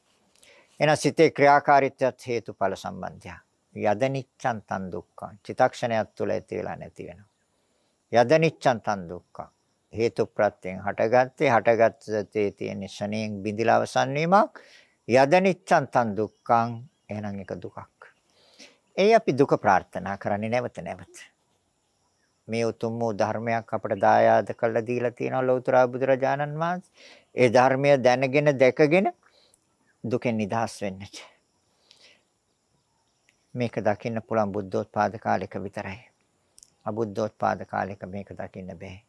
එන සිතේ ක්‍රියාකාරීත්වයත් හේතුඵල සම්බන්ධය. යදනිච්ඡන් තන් දුක්ඛං. චිතක්ෂණයක් තුළ ඇති වෙලා නැති වෙනවා. යදනිච්ඡන් තන් දුක්ඛං. හේතු ප්‍රත්‍යයෙන් හටගත්තේ හටගත්තේ තියෙන ශණයෙන් බිඳිලා අවසන් වීමක්. යදනිච්ඡන් තන් දුක්ඛං. එහෙනම් ඒක දුකක්. ඒ අපි දුක ප්‍රාර්ථනා කරන්නේ නැවත නැවත. මේ උතුම් වූ ධර්මයක් අපට දායාද කළා දීලා තියෙනවා ලෞතර බුදුරජාණන් වහන්සේ. ඒ ධර්මය දැනගෙන දැකගෙන දුකෙන් නිදහස් වෙන්නට. මේක දකින්න පුළුවන් බුද්ධෝත්පාද කාලයක විතරයි. අබුද්ධෝත්පාද කාලයක මේක දකින්න බෑ.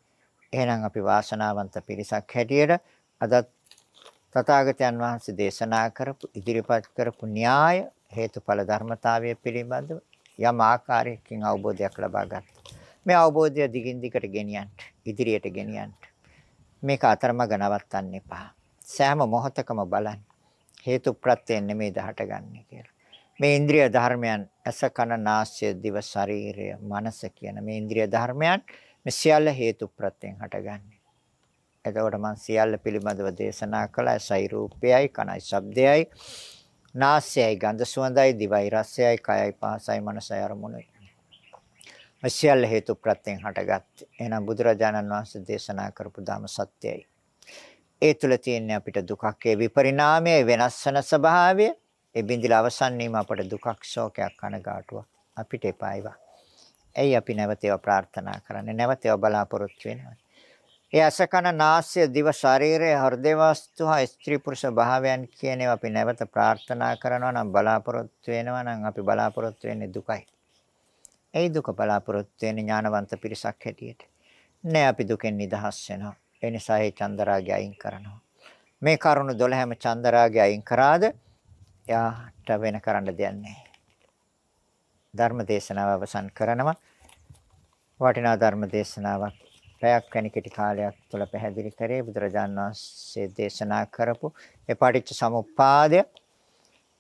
එහෙනම් අපි වාසනාවන්ත පිරිසක් හැටියට අද තථාගතයන් වහන්සේ දේශනා කරපු ඉදිරිපත් කරපු න්‍යාය හේතුඵල ධර්මතාවය පිළිබඳව යම් ආකාරයකින් අවබෝධයක් ලබා ගත්තා. මේ අවබෝධය දිගින් දිගට ගෙනියන්න ඉදිරියට ගෙනියන්න. මේක අතරමඟ නවත්තන්න එපා. සෑම මොහොතකම බලන්න. හේතු ප්‍රත්‍යයෙන් නෙමෙයි දහට ගන්න කියලා. මේ ඉන්ද්‍රිය ධර්මයන් ඇස කන නාසය දිව ශරීරය මනස කියන මේ ඉන්ද්‍රිය ධර්මයන් මේ සියල්ල හේතු ප්‍රත්‍යයෙන් හටගන්නේ. එතකොට මම සියල්ල පිළිබඳව දේශනා කළා. ඇසයි රූපයයි කනයි ශබ්දයයි නාසයයි ගන්ධ සුවඳයි දිවයි රසයයි කයයි පහසයි මනසයි අරමුණයි. මේ සියල්ල හේතු ප්‍රත්‍යයෙන් හටගත්තේ. එහෙනම් බුදුරජාණන් වහන්සේ දේශනා කරපු ධම සත්‍යයි. ඒ තුල තියෙන අපිට දුකක් ඒ විපරිණාමය වෙනස් වෙන ස්වභාවය ඒ බින්දිලා අවසන් වීම අපට දුකක් ශෝකයක් කනගාටුවක් අපිට එපා ඒවා. ඇයි අපි නැවත ඒවා ප්‍රාර්ථනා කරන්නේ? නැවත ඒවා බලාපොරොත්තු වෙනවා. ඒ අසකන නාස්‍ය දිව ශරීරය හෘදේ වස්තු හා ස්ත්‍රී පුරුෂ භාවයන් කියන ඒවා අපි නැවත ප්‍රාර්ථනා කරනවා නම් බලාපොරොත්තු වෙනවා නම් අපි බලාපොරොත්තු වෙන්නේ දුකයි. ඒ දුක බලාපොරොත්තු වෙන්නේ ඥානවන්ත පිරිසක් හැටියට. නෑ අපි දුකෙන් නිදහස් වෙනවා. ඒ නිසා ඒ චන්දරාගය අයින් කරනවා. මේ කරුණු 12ම චන්දරාගය අයින් කරාද එයාට වෙන කරන්න දෙයක් නැහැ. ධර්ම දේශනාව අවසන් කරනවා. වටිනා ධර්ම දේශනාවක් පැයක් වැනි කෙටි කාලයක් තුළ පැහැදිලි කරේ බුදුරජාන් වහන්සේ දේශනා කරපු ඒ පටිච්ච සමුප්පාදය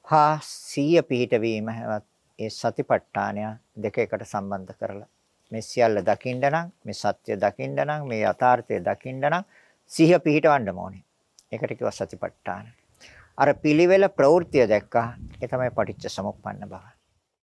හා සීය පිහිටවීම ඒ සතිපට්ඨානය දෙක එකට සම්බන්ධ කරලා මේ සියල්ල දකින්න නම් මේ සත්‍ය දකින්න නම් මේ යථාර්ථය දකින්න නම් සිහිය පිහිටවන්න ඕනේ. ඒකට කිව්වා සතිපට්ඨාන. අර පිළිවෙල ප්‍රවෘත්තිය දැක්කා. ඒ තමයි පටිච්ච සමුප්පන්න බව.